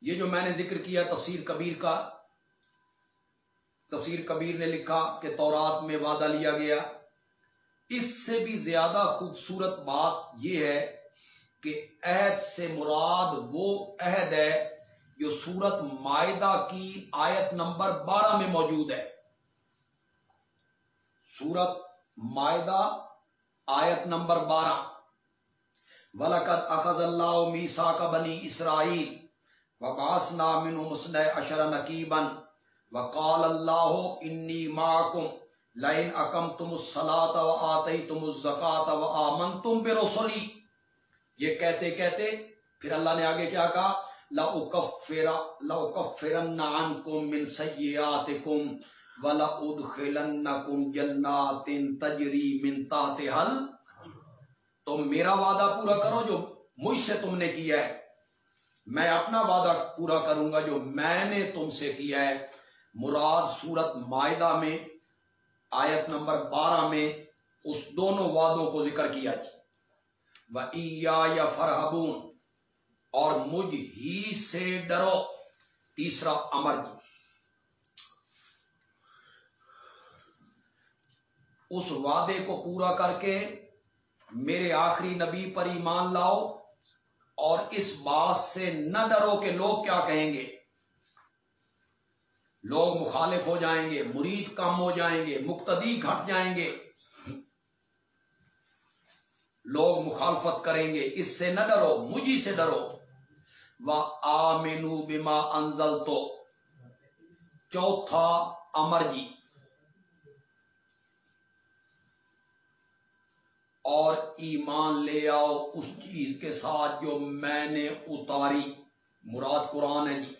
یہ جو میں نے ذکر کیا تفسیر کبیر کا تفسیر کبیر نے لکھا کہ تورات میں وعدہ لیا گیا۔ اس سے بھی زیادہ خوبصورت بات یہ ہے کہ عہد سے مراد وہ عہد ہے جو سورت معدہ کی آیت نمبر بارہ میں موجود ہے۔ سورت معدہ آیت نمبر بارہ۔ ولقت اخذ اللہ میسا کا بنی اسرائیل وباس نامن مسن اشر نقیبن وقال اللہ انی ماکم لائن اکم تم سلاط و آتی تم و آمن تم یہ کہتے کہتے پھر اللہ نے آگے کیا کہا؟ لَأُكَفِّرَنَّ عَنْكُمْ مِنْ سَيِّئَاتِكُمْ وَلَأُدْخِلَنَّكُمْ جَنَّاتٍ تَجْرِي مِنْ تَحْتِهَا تم میرا وعدہ پورا کرو جو مجھ سے تم نے کیا ہے۔ میں اپنا وعدہ پورا کروں گا جو میں نے تم سے کیا ہے۔ مراد سورت معدہ میں، آیت نمبر بارہ میں اس دونوں وعدوں کو ذکر کیا جی۔ وہ یا فرحبون، اور مجھ ہی سے ڈرو۔ تیسرا امر جی۔ اس وعدے کو پورا کر کے میرے آخری نبی پر ایمان لاؤ، اور اس بات سے نہ ڈرو کہ لوگ کیا کہیں گے۔ لوگ مخالف ہو جائیں گے، مرید کم ہو جائیں گے، مقتدی گھٹ جائیں گے۔ لوگ مخالفت کریں گے، اس سے نہ ڈرو مجھے سے ڈرو۔ وہ آ مینو بیما انزل تو چوتھا امر جی۔ اور ایمان لے آؤ اس چیز کے ساتھ جو میں نے اتاری۔ مراد قرآن ہے جی۔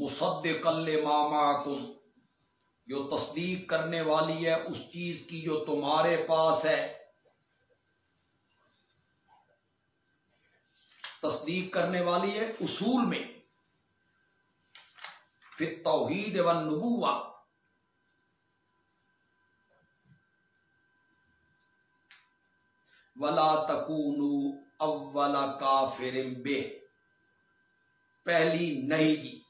مصد کل ماما کم جو تصدیق کرنے والی ہے اس چیز کی جو تمہارے پاس ہے۔ تصدیق کرنے والی ہے اصول میں۔ پھر توحید و نبوا ولا تکون اولا کا بے پہلی نہیں جی۔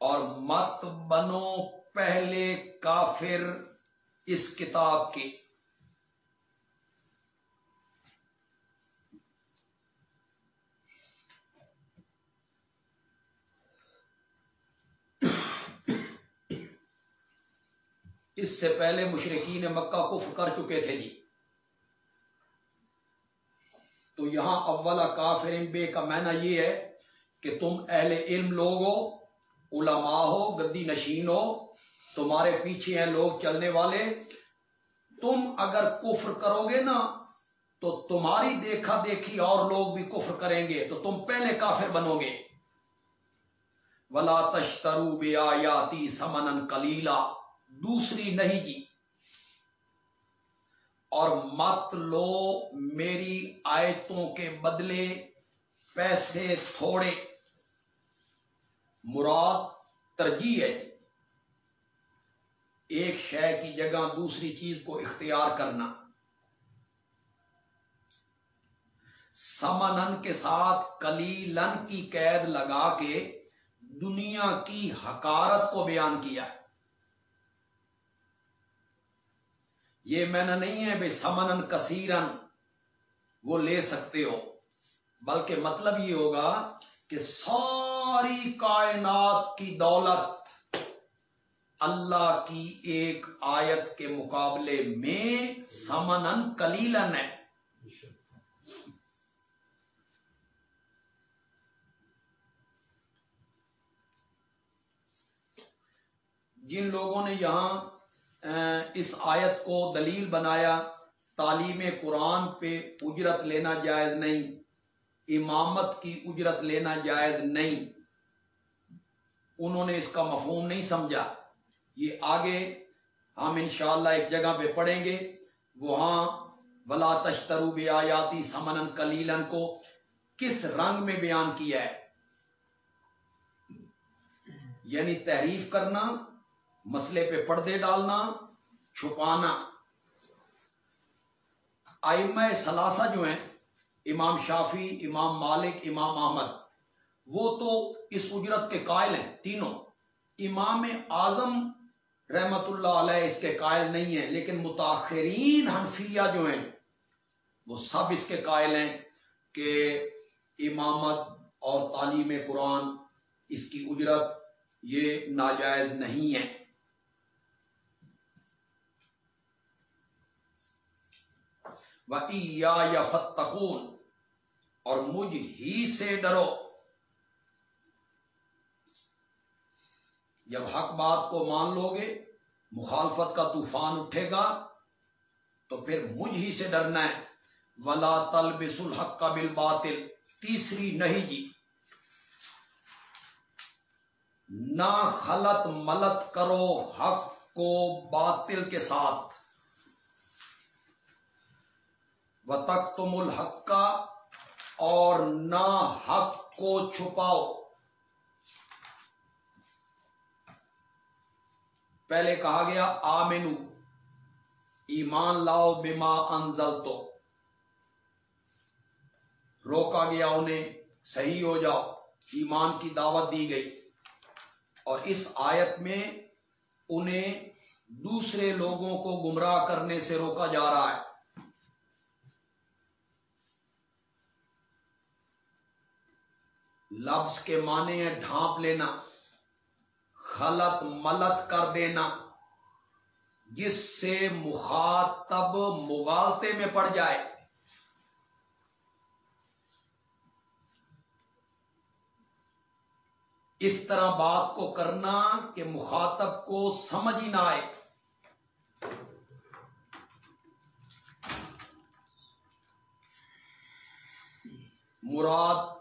اور مت بنو پہلے کافر اس کتاب کے۔ اس سے پہلے مشرقین مکہ کفر کر چکے تھے جی۔ تو یہاں اولا کافر بے کا معنی یہ ہے کہ تم اہل علم لوگ ہو علماء ہو گدی نشین ہو، تمہارے پیچھے ہیں لوگ چلنے والے۔ تم اگر کفر کرو گے نا، تو تمہاری دیکھا دیکھی اور لوگ بھی کفر کریں گے، تو تم پہلے کافر بنو گے۔ ولا تشترو بے آیاتی سمن کلیلا دوسری نہیں جی۔ اور مت لو میری آیتوں کے بدلے، پیسے تھوڑے۔ مراد ترجیح ہے جی۔ ایک شے کی جگہ دوسری چیز کو اختیار کرنا۔ سمنن کے ساتھ کلیلن کی قید لگا کے دنیا کی حکارت کو بیان کیا۔ یہ میں نے نہیں ہے بھائی سمنن کثیرن وہ لے سکتے ہو، بلکہ مطلب یہ ہوگا کہ ساری کائنات کی دولت اللہ کی ایک آیت کے مقابلے میں سمنن کلیلن ہے۔ جن لوگوں نے یہاں اس آیت کو دلیل بنایا، تعلیم قرآن پہ اجرت لینا جائز نہیں۔ امامت کی اجرت لینا جائز نہیں۔ انہوں نے اس کا مفہوم نہیں سمجھا۔ یہ آگے ہم انشاءاللہ ایک جگہ پہ پڑھیں گے۔ وہاں ولا تشترو بے آیاتی سمن کلیلن کو کس رنگ میں بیان کیا ہے؟ یعنی تحریف کرنا، مسئلے پہ پردے ڈالنا، چھپانا۔ آئمہ سلاسہ جو ہیں امام شافی امام مالک، امام احمد۔ وہ تو اس اجرت کے قائل ہیں، تینوں۔ امام اعظم رحمت اللہ علیہ اس کے قائل نہیں ہیں، لیکن متاثرین حنفیہ جو ہیں، وہ سب اس کے قائل ہیں کہ امامت اور تعلیم قرآن اس کی اجرت یہ ناجائز نہیں ہے۔ یا فتقون اور مجھ ہی سے ڈرو۔ جب حق بات کو مان لو گے، مخالفت کا طوفان اٹھے گا، تو پھر مجھ ہی سے ڈرنا ہے۔ ولا تل الحق کا بل باطل تیسری نہیں جی۔ نہ خلط ملت کرو حق کو باطل کے ساتھ۔ و تک تم الحق کا اور نہ حق کو چھپاؤ۔ پہلے کہا گیا، آمنو، ایمان لاؤ بما انزل تو روکا گیا انہیں، صحیح ہو جاؤ، ایمان کی دعوت دی گئی۔ اور اس آیت میں انہیں دوسرے لوگوں کو گمراہ کرنے سے روکا جا رہا ہے۔ لفظ کے معنی ہے ڈھانپ لینا، خلط ملت کر دینا، جس سے مخاطب مغالطے میں پڑ جائے۔ اس طرح بات کو کرنا کہ مخاطب کو سمجھ ہی نہ آئے۔ مراد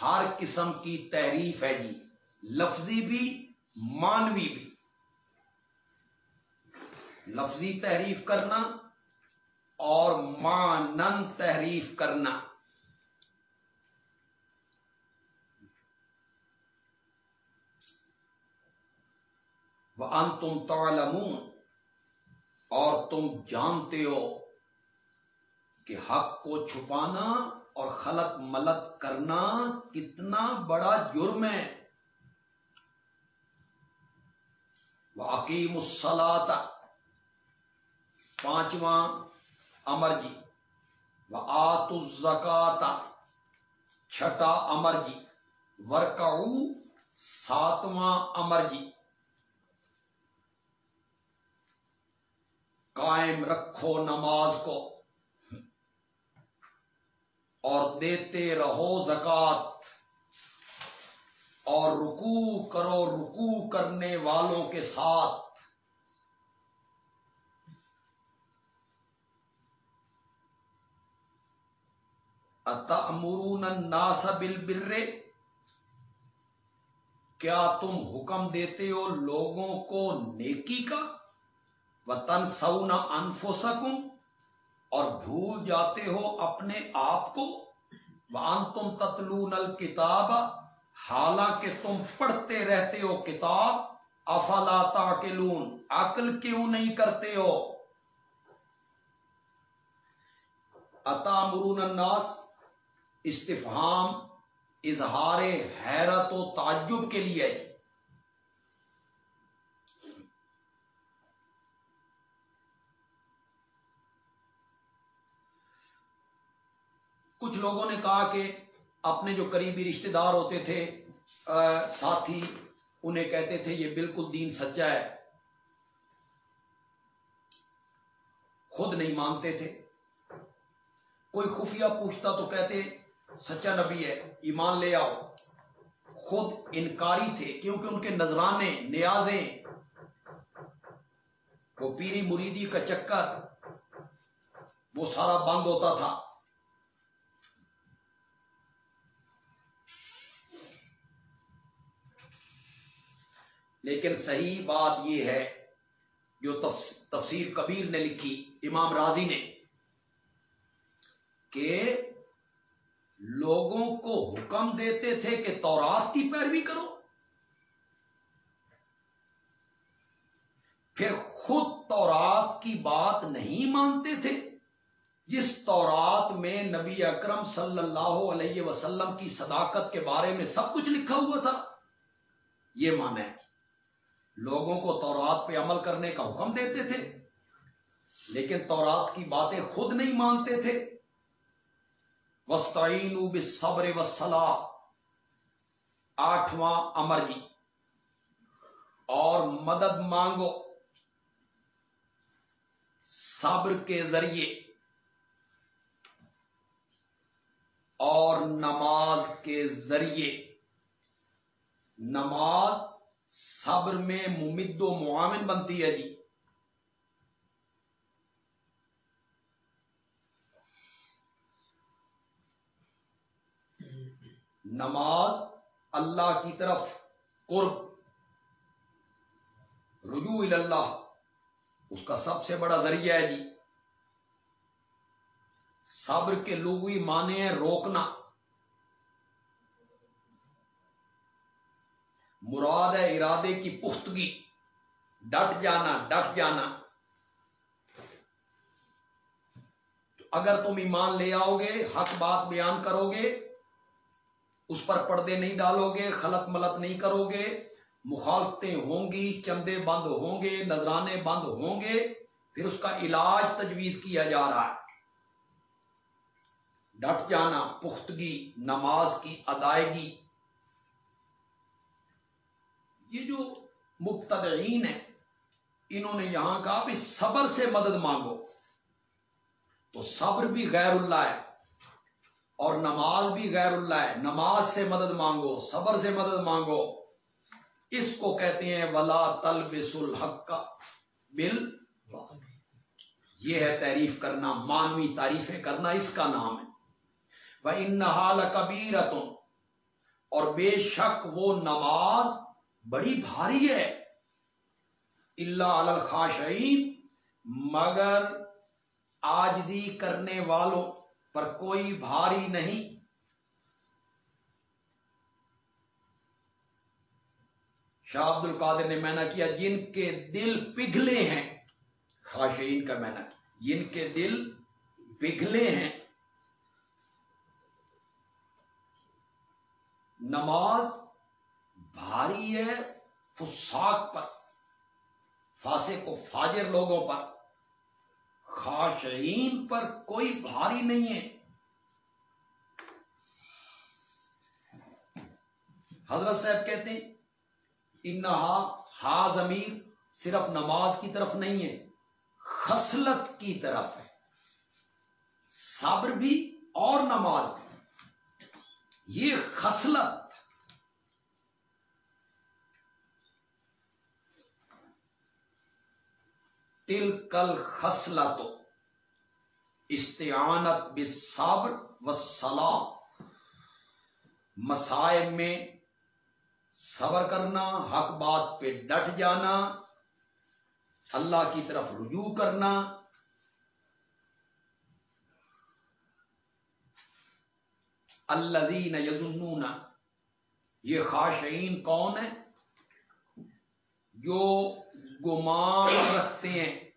ہر قسم کی تحریف ہے جی لفظی بھی، مانوی بھی۔ لفظی تحریف کرنا اور مانن تحریف کرنا۔ وہ ان تم اور تم جانتے ہو کہ حق کو چھپانا اور خلط ملت کرنا کتنا بڑا جرم ہے۔ وہ عقیم پانچواں امر جی۔ وہ آت الزکات چھٹا امر جی۔ ورکاؤ ساتواں امر جی۔ قائم رکھو نماز کو۔ اور دیتے رہو زکات اور رکوع کرو، رکوع کرنے والوں کے ساتھ۔ اتمرون الناس بالبر؟ کیا تم حکم دیتے ہو لوگوں کو نیکی کا؟ وطن سونا انفسکم اور بھول جاتے ہو اپنے آپ کو؟ وان تم تتلون الکتاب حالانکہ تم پڑھتے رہتے ہو کتاب، افلا تاکلون عقل کیوں نہیں کرتے ہو؟ اتا مرون الناس، استفہام، اظہار حیرت و تعجب کے لیے جی کچھ لوگوں نے کہا کہ اپنے جو قریبی رشتہ دار ہوتے تھے ساتھی، انہیں کہتے تھے، یہ بالکل دین سچا ہے۔ خود نہیں مانتے تھے۔ کوئی خفیہ پوچھتا تو کہتے، سچا نبی ہے، ایمان لے آؤ۔ خود انکاری تھے، کیونکہ ان کے نذرانے، نیازیں، وہ پیری مریدی کا چکر، وہ سارا بند ہوتا تھا۔ لیکن صحیح بات یہ ہے، جو تفسیر کبیر نے لکھی، امام راضی نے، کہ لوگوں کو حکم دیتے تھے کہ تورات کی پیروی کرو۔ پھر خود تورات کی بات نہیں مانتے تھے، جس تورات میں نبی اکرم صلی اللہ علیہ وسلم کی صداقت کے بارے میں سب کچھ لکھا ہوا تھا، یہ مانا ہے۔ لوگوں کو تورات پہ عمل کرنے کا حکم دیتے تھے، لیکن تورات کی باتیں خود نہیں مانتے تھے۔ وسطین صبر وسلا آٹھواں امر جی۔ اور مدد مانگو۔ صبر کے ذریعے۔ اور نماز کے ذریعے۔ نماز صبر میں ممد و معاون بنتی ہے جی۔ نماز اللہ کی طرف قرب، رجوع اللہ اس کا سب سے بڑا ذریعہ ہے جی۔ صبر کے لغوی معنی ہیں روکنا۔ مراد ہے ارادے کی پختگی۔ ڈٹ جانا ڈٹ جانا۔ اگر تم ایمان لے آؤ گے، حق بات بیان کرو گے، اس پر پردے نہیں ڈالو گے، خلط ملت نہیں کرو گے، مخالفتیں ہوں گی، چندے بند ہوں گے، نذرانے بند ہوں گے، پھر اس کا علاج تجویز کیا جا رہا ہے۔ ڈٹ جانا، پختگی، نماز کی ادائیگی۔ یہ جو مبتدعین ہیں، انہوں نے یہاں کہا بھی صبر سے مدد مانگو۔ تو صبر بھی غیر اللہ ہے اور نماز بھی غیر اللہ ہے۔ نماز سے مدد مانگو، صبر سے مدد مانگو۔ اس کو کہتے ہیں ولا تل الحق کا بل یہ ہے تعریف کرنا، مانوی تعریفیں کرنا اس کا نام ہے۔ وہ ان حال اور بے شک وہ نماز بڑی بھاری ہے۔ اللہ الخاشعین مگر آجزی کرنے والوں پر کوئی بھاری نہیں۔ شاہ عبد القادر نے مینا کیا، جن کے دل پگھلے ہیں۔ خاشعین کا مینا کیا جن کے دل پگھلے ہیں۔ نماز بھاری ہے فساق پر، فاسق کو فاجر لوگوں پر۔ خاشعین پر کوئی بھاری نہیں ہے۔ حضرت صاحب کہتے ہیں، انہا ہا ضمیر صرف نماز کی طرف نہیں ہے، خصلت کی طرف ہے۔ صبر بھی اور نماز بھی۔ یہ خصلت تل کل خسلا تو استعانت بصبر و سلام مسائب میں صبر کرنا، حق بات پہ ڈٹ جانا، اللہ کی طرف رجوع کرنا، الذین یظنون، یہ خاشعین کون ہے جو گمان رکھتے ہیں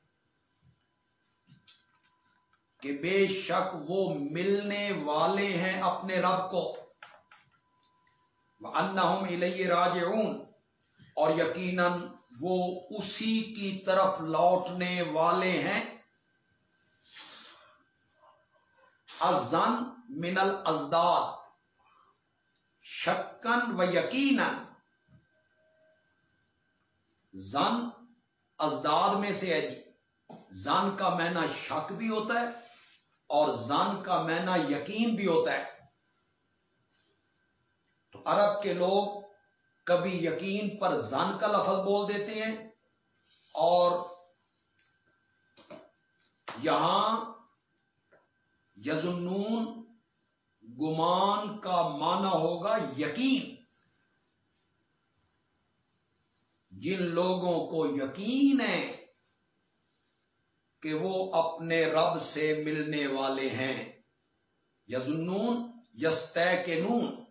کہ بے شک وہ ملنے والے ہیں اپنے رب کو۔ انہم الیہ راجعون۔ اور یقیناً وہ اسی کی طرف لوٹنے والے ہیں۔ ازن من الازداد۔ شکن و یقیناً زن ازداد میں سے ہے جی۔ زن کا مینا شک بھی ہوتا ہے اور زن کا مینا یقین بھی ہوتا ہے۔ تو عرب کے لوگ کبھی یقین پر زن کا لفظ بول دیتے ہیں اور یہاں یزنون گمان کا معنی ہوگا یقین۔ جن لوگوں کو یقین ہے کہ وہ اپنے رب سے ملنے والے ہیں۔ یزنون یست کے نون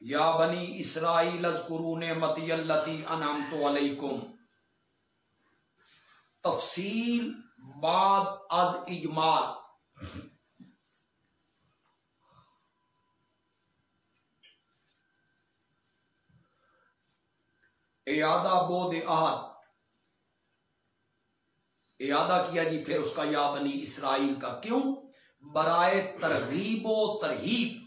یا بنی اسرائیل قرون متی التی انعام تو علیکم۔ تفصیل بعد از اجمال۔ ایادہ بود آد ایادہ کیا جی؟ پھر اس کا یا بنی اسرائیل کا۔ کیوں؟ برائے ترغیب و ترہیب۔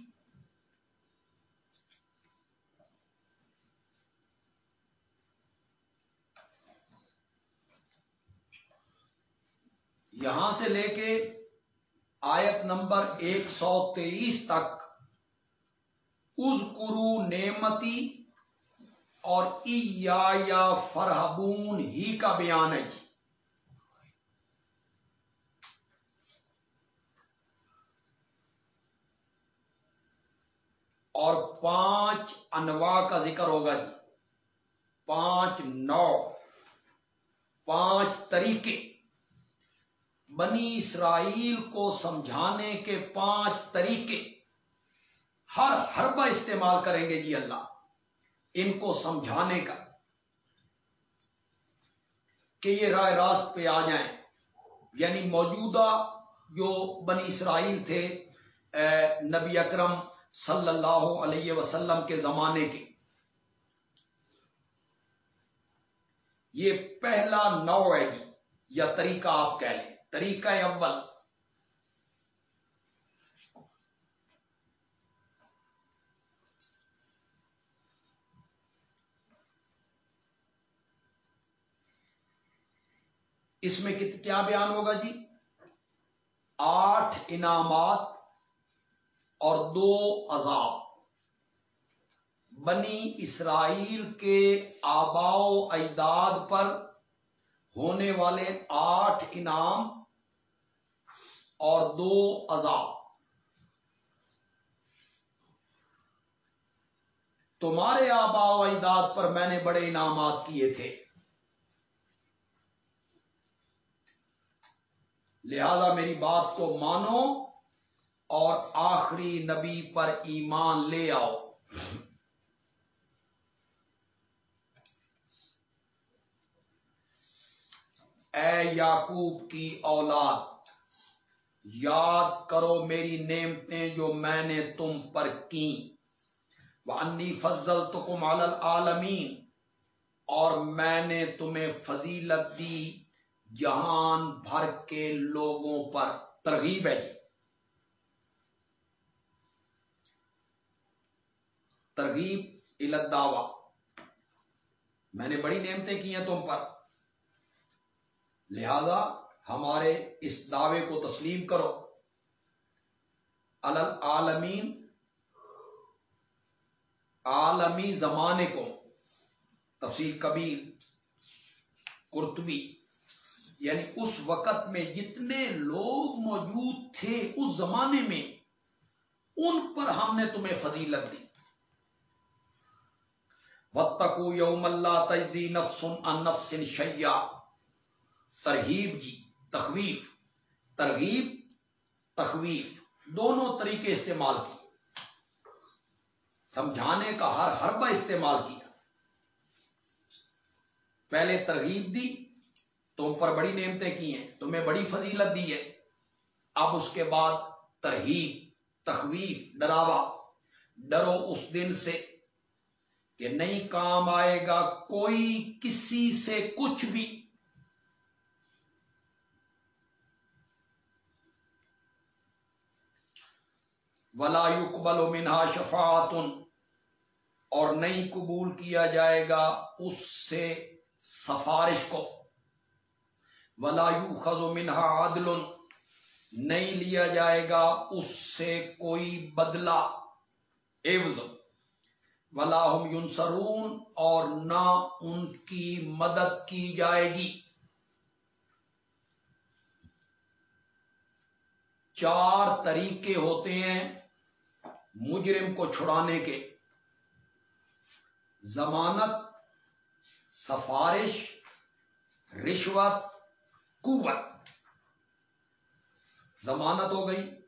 یہاں سے لے کے آیت نمبر ایک سو تیئیس تک۔ از کرو نعمتی اور یا فرحبون ہی کا بیان ہے جی۔ اور پانچ انواع کا ذکر ہوگا جی۔ پانچ نو پانچ طریقے۔ بنی اسرائیل کو سمجھانے کے پانچ طریقے۔ ہر حربہ استعمال کریں گے جی اللہ۔ ان کو سمجھانے کا کہ یہ رائے راست پہ آ جائیں۔ یعنی موجودہ جو بنی اسرائیل تھے نبی اکرم صلی اللہ علیہ وسلم کے زمانے کے۔ یہ پہلا نو ہے جی یا طریقہ آپ کہہ لیں۔ طریقہ اول۔ اس میں کیا بیان ہوگا جی؟ آٹھ انعامات اور دو عذاب۔ بنی اسرائیل کے آباؤ اجداد پر ہونے والے آٹھ انعام اور دو عذاب۔ تمہارے آبا و اجداد پر میں نے بڑے انعامات کیے تھے۔ لہذا میری بات کو مانو اور آخری نبی پر ایمان لے آؤ۔ اے یعقوب کی اولاد، یاد کرو میری نعمتیں جو میں نے تم پر کی وہ انی فضل تو کم عالمین اور میں نے تمہیں فضیلت دی۔ جہان بھر کے لوگوں پر ترغیب ہے جی۔ ترغیب الداوا میں نے بڑی نعمتیں کی ہیں تم پر۔ لہذا ہمارے اس دعوے کو تسلیم کرو۔ العالمین، عالمی زمانے کو تفصیل کبیر، قرطبی یعنی اس وقت میں جتنے لوگ موجود تھے اس زمانے میں، ان پر ہم نے تمہیں فضیلت دی۔ وتکو یوم اللہ تجزی نفسن ان نفسن شیا ترہیب جی تخویف۔ ترغیب، تخویف۔ دونوں طریقے استعمال کی سمجھانے کا ہر حربہ استعمال کیا۔ پہلے ترغیب دی تم پر بڑی نعمتیں کی ہیں، تمہیں بڑی فضیلت دی ہے۔ اب اس کے بعد ترہیب، تخویف، ڈراوا۔ ڈرو اس دن سے کہ نہیں کام آئے گا کوئی کسی سے کچھ بھی۔ ولا يقبل منها شفاعت اور نہیں قبول کیا جائے گا اس سے سفارش کو۔ ولا يؤخذ منها عدل، نہیں لیا جائے گا اس سے کوئی بدلہ، عوض۔ ولا هم ينصرون اور نہ ان کی مدد کی جائے گی۔ چار طریقے ہوتے ہیں مجرم کو چھڑانے کے۔ ضمانت، سفارش، رشوت قوت۔ ضمانت ہو گئی،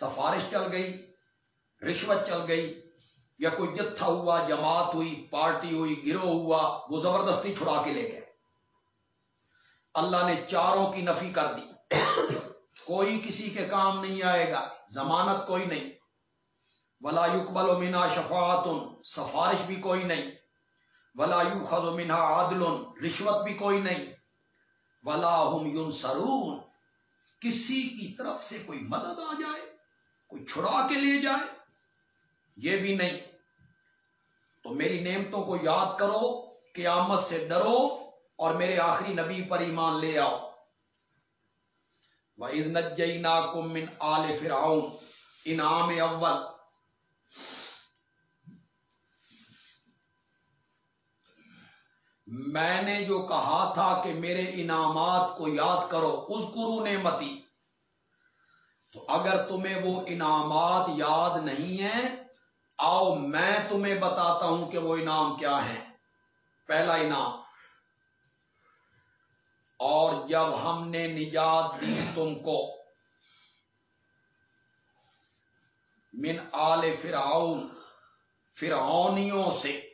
سفارش چل گئی، رشوت چل گئی، یا کوئی جتھا ہوا، جماعت ہوئی، پارٹی ہوئی، گروہ ہوا، وہ زبردستی چھڑا کے لے گئے۔ اللہ نے چاروں کی نفی کر دی۔ کوئی کسی کے کام نہیں آئے گا، ضمانت کوئی نہیں۔ ولا یقبل و مینا شفات سفارش بھی کوئی نہیں۔ ولا یو خز و مینا عادل رشوت بھی کوئی نہیں۔ ولا ہم یون سرون کسی کی طرف سے کوئی مدد آ جائے، کوئی چھڑا کے لے جائے، یہ بھی نہیں۔ تو میری نعمتوں کو یاد کرو، قیامت سے ڈرو اور میرے آخری نبی پر ایمان لے آؤ۔ وہ عزنت جئی من آل فراؤن انعام اول۔ میں نے جو کہا تھا کہ میرے انعامات کو یاد کرو، اس گرو نے متی۔ تو اگر تمہیں وہ انعامات یاد نہیں ہیں، آؤ میں تمہیں بتاتا ہوں کہ وہ انعام کیا ہے پہلا انعام۔ اور جب ہم نے نجات دی تم کو، من آل فرعون، فرعونیوں سے۔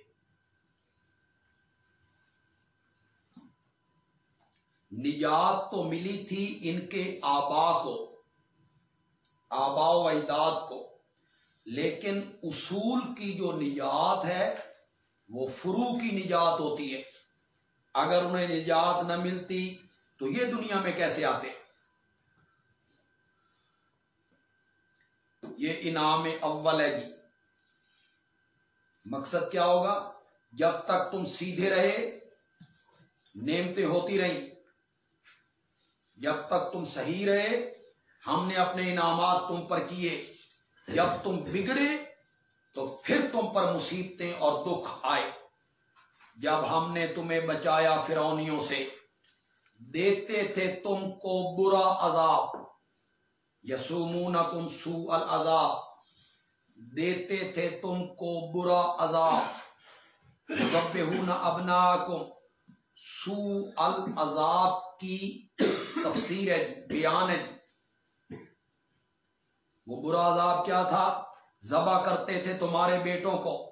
نجات تو ملی تھی ان کے آبا کو، آبا و اجداد کو، لیکن اصول کی جو نجات ہے، وہ فرو کی نجات ہوتی ہے۔ اگر انہیں نجات نہ ملتی تو یہ دنیا میں کیسے آتے؟ یہ انعام اول ہے جی۔ مقصد کیا ہوگا؟ جب تک تم سیدھے رہے، نعمتیں ہوتی رہیں جب تک تم صحیح رہے، ہم نے اپنے انعامات تم پر کیے۔ جب تم بگڑے، تو پھر تم پر مصیبتیں اور دکھ آئے۔ جب ہم نے تمہیں بچایا فرونیوں سے دیتے تھے تم کو برا عذاب۔ یسومون کم سو العذاب۔ دیتے تھے تم کو برا عذاب۔ ابنا کم سو العذاب کی تفسیر ہے، بیان ہے۔ وہ برا عذاب کیا تھا؟ ذبح کرتے تھے تمہارے بیٹوں کو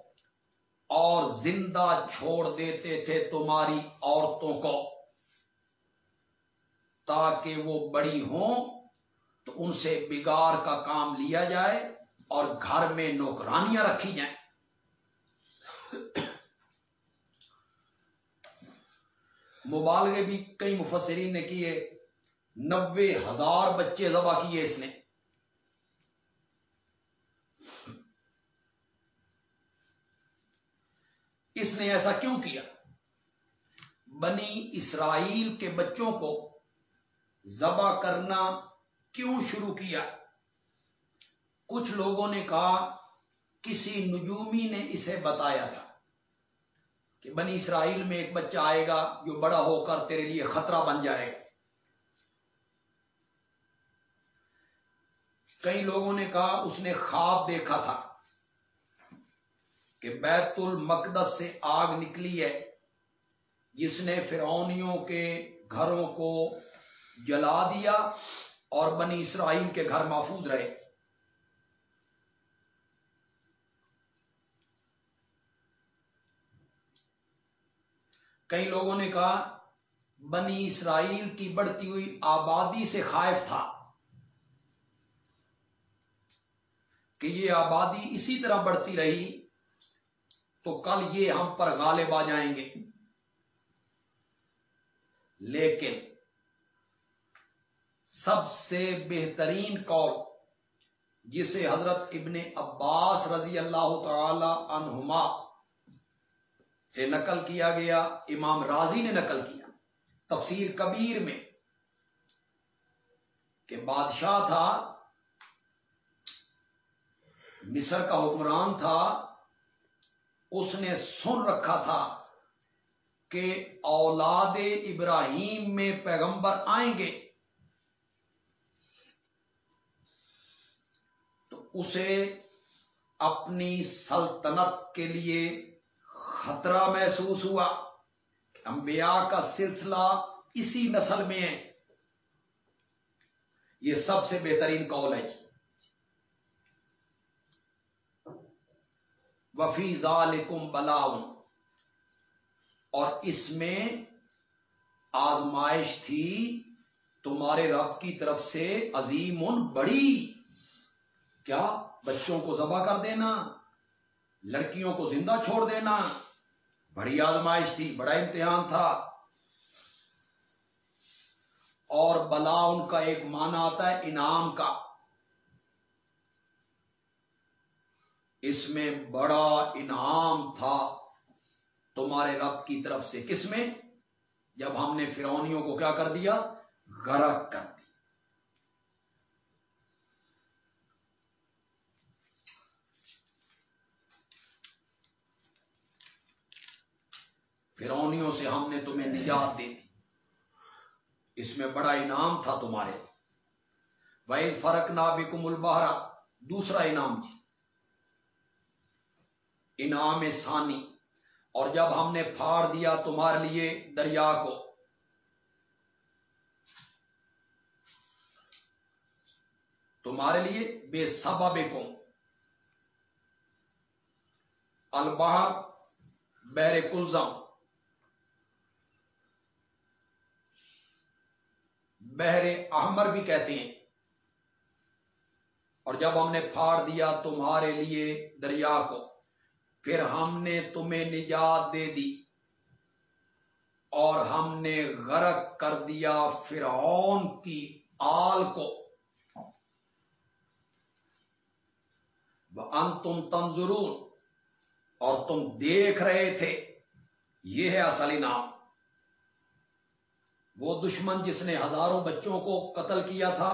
اور زندہ چھوڑ دیتے تھے تمہاری عورتوں کو۔ تاکہ وہ بڑی ہوں تو ان سے بگاڑ کا کام لیا جائے اور گھر میں نوکرانیاں رکھی جائیں۔ مبالغے بھی کئی مفسرین نے کیے۔ نوے ہزار بچے ذبح کیے اس نے۔ اس نے ایسا کیوں کیا؟ بنی اسرائیل کے بچوں کو ذبح کرنا کیوں شروع کیا؟ کچھ لوگوں نے کہا، کسی نجومی نے اسے بتایا تھا کہ بنی اسرائیل میں ایک بچہ آئے گا جو بڑا ہو کر تیرے لیے خطرہ بن جائے گا۔ کئی لوگوں نے کہا اس نے خواب دیکھا تھا کہ بیت المقدس سے آگ نکلی ہے، جس نے فرعونیوں کے گھروں کو جلا دیا اور بنی اسرائیل کے گھر محفوظ رہے۔ کئی لوگوں نے کہا، بنی اسرائیل کی بڑھتی ہوئی آبادی سے خائف تھا۔ کہ یہ آبادی اسی طرح بڑھتی رہی تو کل یہ ہم پر غالب آ جائیں گے۔ لیکن سب سے بہترین قول جسے حضرت ابن عباس رضی اللہ تعالی عنہما سے نقل کیا گیا، امام راضی نے نقل کیا۔ تفسیر کبیر میں کہ بادشاہ تھا مصر کا حکمران تھا، اس نے سن رکھا تھا کہ اولاد ابراہیم میں پیغمبر آئیں گے۔ تو اسے اپنی سلطنت کے لیے خطرہ محسوس ہوا۔ کہ انبیاء کا سلسلہ اسی نسل میں ہے۔ یہ سب سے بہترین قول ہے جی۔ وفی ذالکم بلاؤن۔ اور اس میں آزمائش تھی، تمہارے رب کی طرف سے عظیم بڑی۔ کیا بچوں کو ذبح کر دینا؟ لڑکیوں کو زندہ چھوڑ دینا؟ بڑی آزمائش تھی، بڑا امتحان تھا۔ اور بلا ان کا ایک معنی آتا ہے انعام کا۔ اس میں بڑا انعام تھا تمہارے رب کی طرف سے۔ کس میں؟ جب ہم نے فرونیوں کو کیا کر دیا؟ غرق کر دیا۔ فرونیوں سے ہم نے تمہیں نجات دے دی۔ اس میں بڑا انعام تھا تمہارے۔ وائل فرق نہ بکم البہرا دوسرا انعام جی۔ انعام ثانی۔ اور جب ہم نے پھاڑ دیا تمہارے لیے دریا کو۔ تمہارے لیے بے سبب کو۔ البہر بحر کلزم بحر احمر بھی کہتے ہیں۔ اور جب ہم نے پھاڑ دیا تمہارے لیے دریا کو۔ پھر ہم نے تمہیں نجات دے دی اور ہم نے غرق کر دیا فرعون کی آل کو۔ ان تم تنظرون، اور تم دیکھ رہے تھے۔ یہ ہے اصلی نام وہ دشمن جس نے ہزاروں بچوں کو قتل کیا تھا،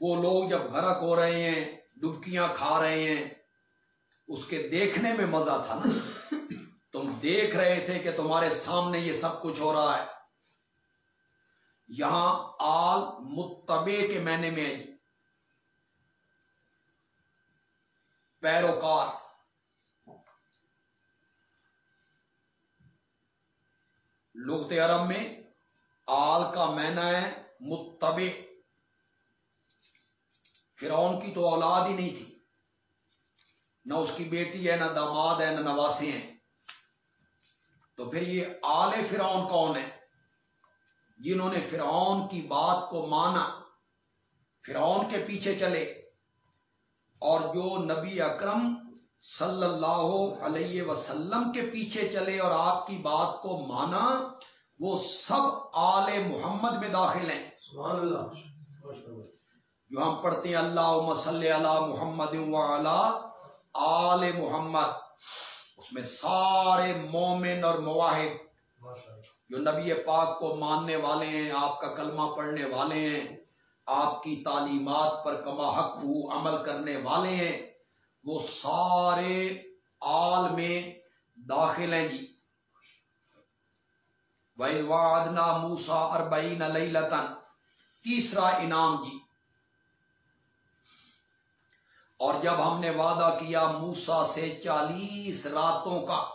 وہ لوگ جب غرق ہو رہے ہیں، ڈبکیاں کھا رہے ہیں اس کے دیکھنے میں مزہ تھا نا۔ تم دیکھ رہے تھے کہ تمہارے سامنے یہ سب کچھ ہو رہا ہے۔ یہاں آل متبے کے معنی میں ہے جی۔ پیروکار۔ لغت عرب میں آل کا مینا ہے متبے فرعون کی تو اولاد ہی نہیں تھی۔ نہ اس کی بیٹی ہے نہ داماد ہے نہ نواسی ہیں۔ تو پھر یہ آل فرعون کون ہے جنہوں نے فرعون کی بات کو مانا۔ فرعون کے پیچھے چلے۔ اور جو نبی اکرم صلی اللہ علیہ وسلم کے پیچھے چلے اور آپ کی بات کو مانا وہ سب آل محمد میں داخل ہیں۔ سبحان اللہ۔ جو ہم پڑھتے ہیں اللہ مسل اللہ محمد آل محمد، اس میں سارے مومن اور مواحد جو نبی پاک کو ماننے والے ہیں، آپ کا کلمہ پڑھنے والے ہیں، آپ کی تعلیمات پر کما حق ہو، عمل کرنے والے ہیں، وہ سارے آل میں داخل ہیں جی۔ وادنا موسا اربعین علیہ لتن تیسرا انعام جی۔ اور جب ہم نے وعدہ کیا موسا سے چالیس راتوں کا،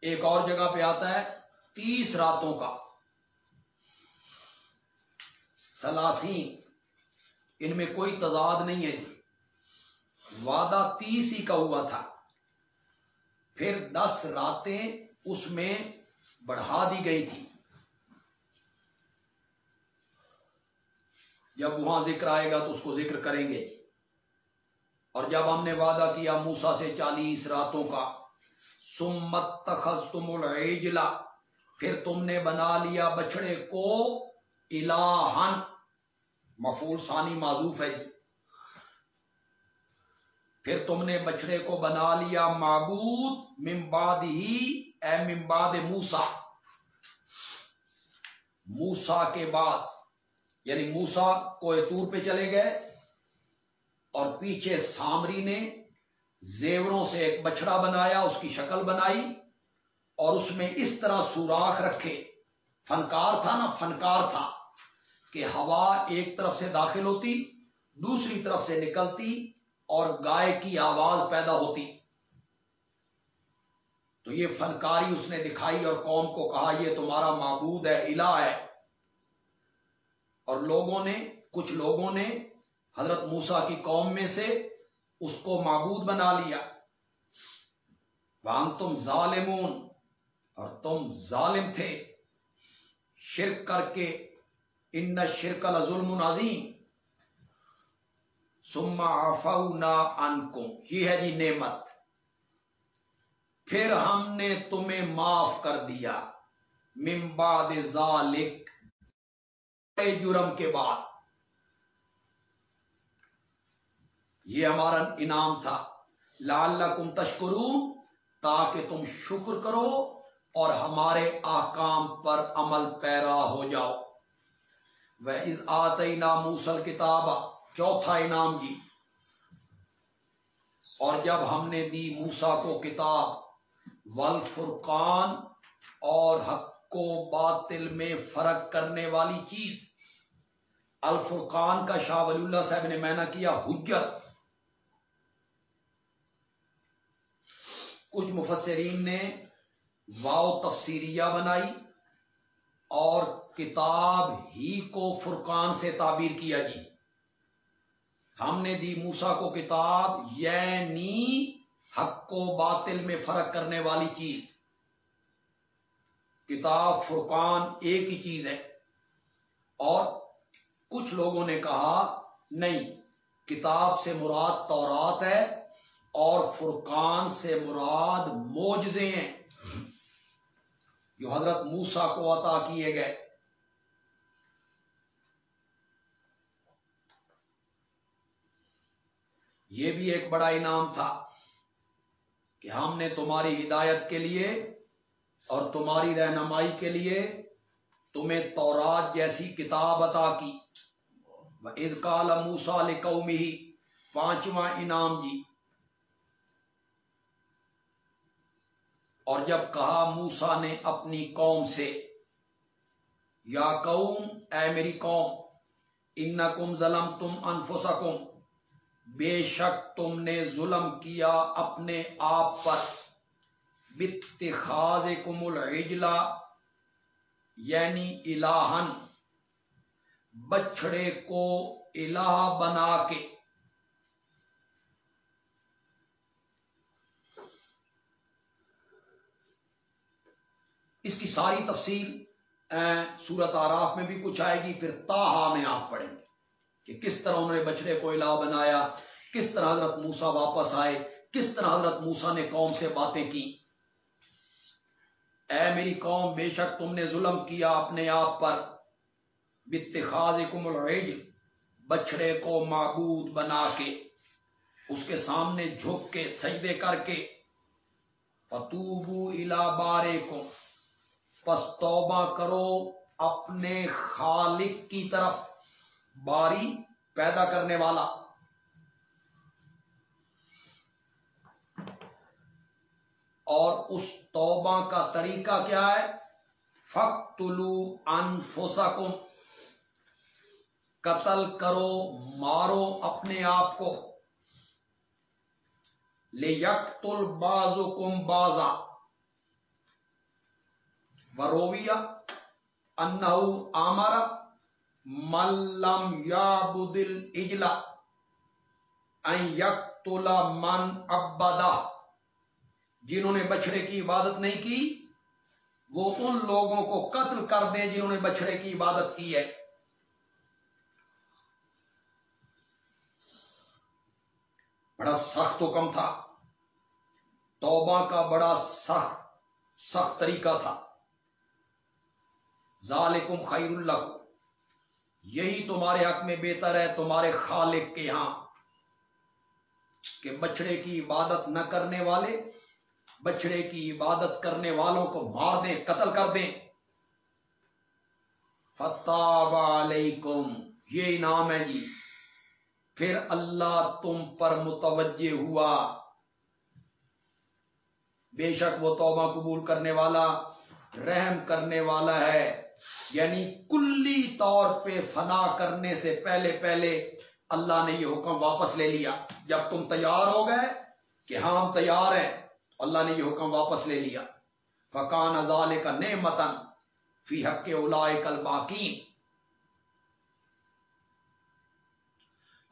ایک اور جگہ پہ آتا ہے، تیس راتوں کا۔ سلاسی ان میں کوئی تضاد نہیں ہے۔ جی وعدہ تیس ہی کا ہوا تھا۔ پھر دس راتیں اس میں بڑھا دی گئی تھی جب وہاں ذکر آئے گا تو اس کو ذکر کریں گے۔ اور جب ہم نے وعدہ کیا موسا سے چالیس راتوں کا سمت تخص تم پھر تم نے بنا لیا بچڑے کو الہن مفول ثانی معذوف ہے۔ جی پھر تم نے بچڑے کو بنا لیا معبود ممباد ہی، اے ممباد موسا موسا کے بعد یعنی موسا کو تور پہ چلے گئے اور پیچھے سامری نے زیوروں سے ایک بچڑا بنایا، اس کی شکل بنائی اور اس میں اس طرح سوراخ رکھے۔ فنکار تھا نا، فنکار تھا کہ ہوا ایک طرف سے داخل ہوتی، دوسری طرف سے نکلتی اور گائے کی آواز پیدا ہوتی۔ تو یہ فنکاری اس نے دکھائی اور قوم کو کہا، یہ تمہارا معبود ہے، الہ ہے۔ اور لوگوں نے، کچھ لوگوں نے حضرت موسا کی قوم میں سے اس کو معبود بنا لیا۔ وہاں تم ظالمون اور تم ظالم تھے۔ شرک کر کے، ان شرک ظلم عظیم۔ سما فونا ان یہ ہے جی نعمت۔ پھر ہم نے تمہیں معاف کر دیا۔ ممباد ذالک۔ جرم کے بعد۔ یہ ہمارا انعام تھا۔ لال کم تشکرون۔ تاکہ تم شکر کرو اور ہمارے آکام پر عمل پیرا ہو جاؤ۔ وہ از آتے موسل کتاب چوتھا انعام جی۔ اور جب ہم نے دی موسا کو کتاب ول فرقان اور حق و باطل میں فرق کرنے والی چیز۔ الفرقان کا شاہ ولی اللہ صاحب نے میں کیا، حجت۔ کچھ مفسرین نے واؤ تفسیریہ بنائی اور کتاب ہی کو فرقان سے تعبیر کیا جی۔ ہم نے دی موسا کو کتاب یعنی حق و باطل میں فرق کرنے والی چیز۔ کتاب، فرقان ایک ہی چیز ہے۔ اور کچھ لوگوں نے کہا، نہیں، کتاب سے مراد تورات ہے اور فرقان سے مراد موجزے ہیں۔ جو حضرت موسا کو عطا کیے گئے۔ یہ بھی ایک بڑا انعام تھا کہ ہم نے تمہاری ہدایت کے لیے اور تمہاری رہنمائی کے لیے تمہیں تورات جیسی کتاب عطا کی۔ از کال موسا قومی پانچواں انعام جی۔ اور جب کہا موسا نے اپنی قوم سے، یا قوم، اے میری قوم ان کم ظلم تم انفسکم بے شک تم نے ظلم کیا اپنے آپ پر۔ بتخاذ کم الجلا یعنی الہن بچڑے کو الہ بنا کے۔ اس کی ساری تفصیل سورت آراف میں بھی کچھ آئے گی، پھر تاہا میں آپ پڑھیں گے۔ کہ کس طرح انہوں نے بچڑے کو الہ بنایا، کس طرح حضرت موسا واپس آئے، کس طرح حضرت موسا نے قوم سے باتیں کی۔ اے میری قوم، بے شک تم نے ظلم کیا اپنے آپ پر۔ بتخاذ کم بچڑے کو معبود بنا کے، اس کے سامنے جھک کے، سجدے کر کے۔ فتوبو الا بارے کو پس توبہ کرو اپنے خالق کی طرف۔ باری پیدا کرنے والا۔ اور اس توبہ کا طریقہ کیا ہے؟ فخ طلو قتل کرو، مارو اپنے آپ کو۔ لے یک تل بازو کم بازا ورویا انہو آمر ملم یا بدل اجلا تولا من ابدا جنہوں نے بچڑے کی عبادت نہیں کی، وہ ان لوگوں کو قتل کر دیں جنہوں نے بچڑے کی عبادت کی ہے۔ بڑا سخت حکم تھا۔ توبہ کا بڑا سخت سخت طریقہ تھا۔ ذالکم خیر اللہ کو یہی تمہارے حق میں بہتر ہے، تمہارے خالق کے ہاں کہ بچڑے کی عبادت نہ کرنے والے، بچڑے کی عبادت کرنے والوں کو مار دیں، قتل کر دیں۔ فتح علیکم یہ انعام ہے جی۔ پھر اللہ تم پر متوجہ ہوا۔ بے شک وہ توبہ قبول کرنے والا، رحم کرنے والا ہے۔ یعنی کلی طور پہ فنا کرنے سے پہلے پہلے اللہ نے یہ حکم واپس لے لیا۔ جب تم تیار ہو گئے کہ ہاں ہم تیار ہیں، اللہ نے یہ حکم واپس لے لیا۔ فقان ازال کا نئے متن فی حق کے الا کل باقین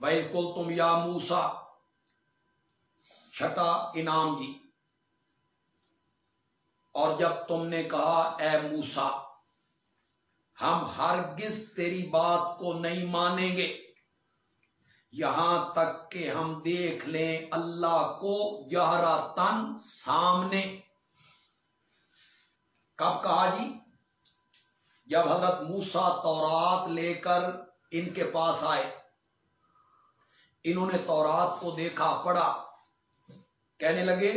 بھائی کل تم یا موسا چھٹا انعام جی۔ اور جب تم نے کہا، اے موسا ہم ہرگز تیری بات کو نہیں مانیں گے۔ یہاں تک کہ ہم دیکھ لیں اللہ کو گہرا تن سامنے۔ کب کہا جی؟ جب حضرت موسا تورات لے کر ان کے پاس آئے۔ انہوں نے تورات کو دیکھا پڑا کہنے لگے،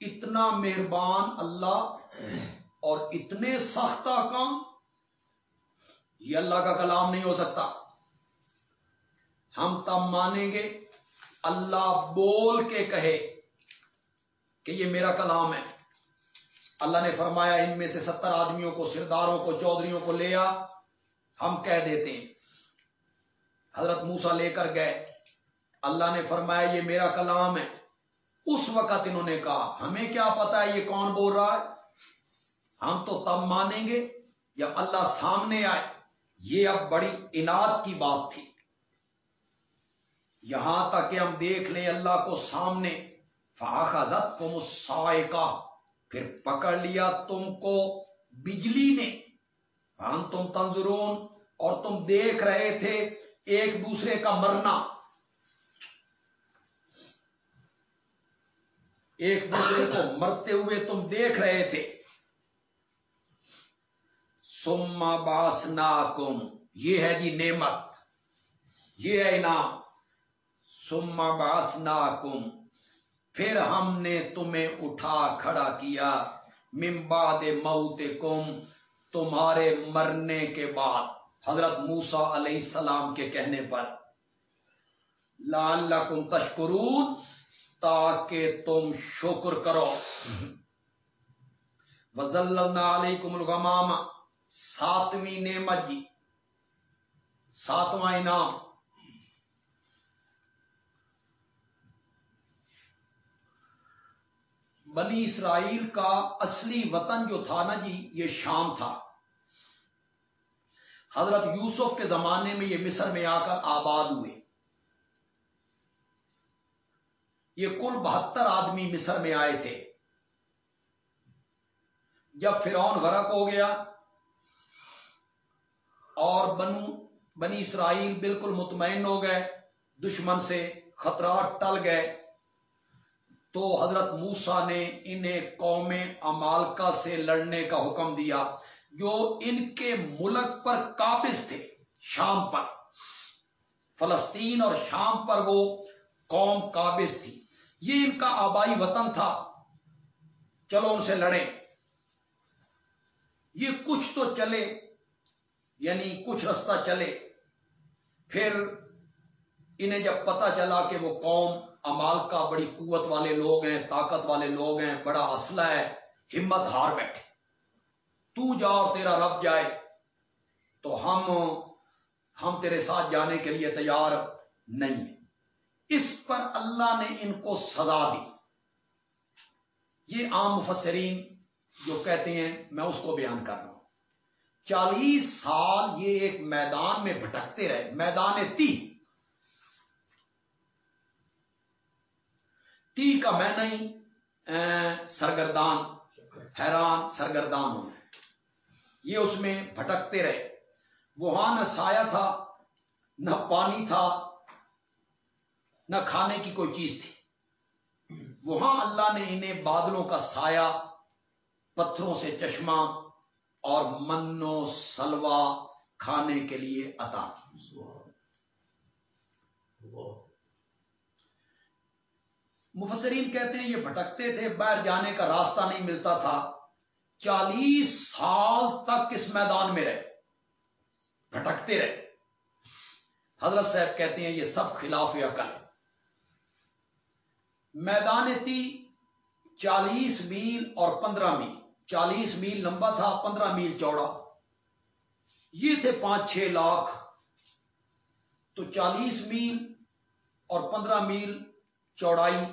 اتنا مہربان اللہ اور اتنے سختہ کام یہ اللہ کا کلام نہیں ہو سکتا۔ ہم تب مانیں گے، اللہ بول کے کہے کہ یہ میرا کلام ہے۔ اللہ نے فرمایا، ان میں سے ستر آدمیوں کو، سرداروں کو، چودھریوں کو لیا ہم کہہ دیتے ہیں۔ حضرت موسا لے کر گئے۔ اللہ نے فرمایا، یہ میرا کلام ہے۔ اس وقت انہوں نے کہا، ہمیں کیا پتا ہے یہ کون بول رہا ہے؟ ہم تو تب مانیں گے، جب اللہ سامنے آئے۔ یہ اب بڑی انعد کی بات تھی۔ یہاں تک کہ ہم دیکھ لیں اللہ کو سامنے فاخذت کو مسائے پھر پکڑ لیا تم کو بجلی نے۔ ہم تم تنظرون، اور تم دیکھ رہے تھے ایک دوسرے کا مرنا۔ ایک دوسرے کو مرتے ہوئے تم دیکھ رہے تھے۔ سما باس یہ ہے جی نعمت۔ یہ ہے انعام۔ سما باس پھر ہم نے تمہیں اٹھا کھڑا کیا۔ ممباد موت کم تمہارے مرنے کے بعد۔ حضرت موسا علیہ السلام کے کہنے پر۔ لال کم تشکرون۔ تاکہ تم شکر کرو۔ وزل علیکم الغمام۔ ساتویں نعمت جی۔ ساتواں انعام۔ بنی اسرائیل کا اصلی وطن جو تھا نا جی یہ شام تھا۔ حضرت یوسف کے زمانے میں یہ مصر میں آ کر آباد ہوئے۔ یہ کل بہتر آدمی مصر میں آئے تھے۔ جب فرعون غرق ہو گیا اور بنو بنی اسرائیل بالکل مطمئن ہو گئے، دشمن سے خطرات ٹل گئے۔ تو حضرت موسا نے انہیں قوم امالکا سے لڑنے کا حکم دیا، جو ان کے ملک پر قابض تھے، شام پر۔ فلسطین اور شام پر وہ قوم قابض تھی۔ یہ ان کا آبائی وطن تھا۔ چلو ان سے لڑیں۔ یہ کچھ تو چلے۔ یعنی کچھ رستہ چلے، پھر انہیں جب پتا چلا کہ وہ قوم امال کا بڑی قوت والے لوگ ہیں، طاقت والے لوگ ہیں، بڑا اسلحہ ہے، ہمت ہار بیٹھے۔ تو جا اور تیرا رب جائے، تو ہم ہم تیرے ساتھ جانے کے لیے تیار نہیں اس پر اللہ نے ان کو سزا دی۔ یہ عام مفسرین جو کہتے ہیں، میں اس کو بیان کر رہا ہوں۔ چالیس سال یہ ایک میدان میں بھٹکتے رہے، میدان تی۔ تی کا میں نہیں سرگردان، حیران سرگردان ہونا یہ اس میں بھٹکتے رہے۔ وہاں نہ سایہ تھا، نہ پانی تھا، نہ کھانے کی کوئی چیز تھی۔ وہاں اللہ نے انہیں بادلوں کا سایہ، پتھروں سے چشمہ اور منو سلوا کھانے کے لیے عطا مفسرین کہتے ہیں یہ بھٹکتے تھے، باہر جانے کا راستہ نہیں ملتا تھا۔ چالیس سال تک اس میدان میں رہے، بھٹکتے رہے۔ حضرت صاحب کہتے ہیں یہ سب خلاف عقل ہے۔ میدان تھی چالیس میل اور پندرہ میل۔ چالیس میل لمبا تھا، پندرہ میل چوڑا۔ یہ تھے پانچ، چھ لاکھ۔ تو چالیس میل اور پندرہ میل چوڑائی۔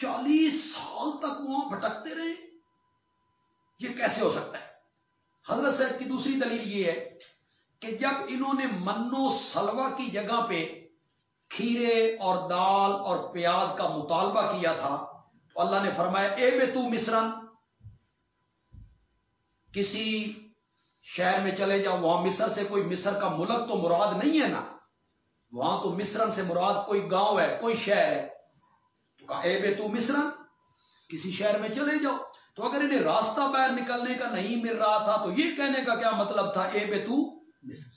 چالیس سال تک وہاں بھٹکتے رہے۔ یہ کیسے ہو سکتا ہے؟ حضرت صاحب کی دوسری دلیل یہ ہے کہ جب انہوں نے منو سلوا کی جگہ پہ کھیرے اور دال اور پیاز کا مطالبہ کیا تھا، تو اللہ نے فرمایا، اے بے تو مصرن کسی شہر میں چلے جاؤ، وہاں مصر سے کوئی مصر کا ملک تو مراد نہیں ہے نا؟ وہاں تو مصرن سے مراد کوئی گاؤں ہے، کوئی شہر ہے۔ تو کہا، اے بے تو مصرن کسی شہر میں چلے جاؤ۔ تو اگر انہیں راستہ باہر نکلنے کا نہیں مل رہا تھا، تو یہ کہنے کا کیا مطلب تھا؟ اے بے تو مصر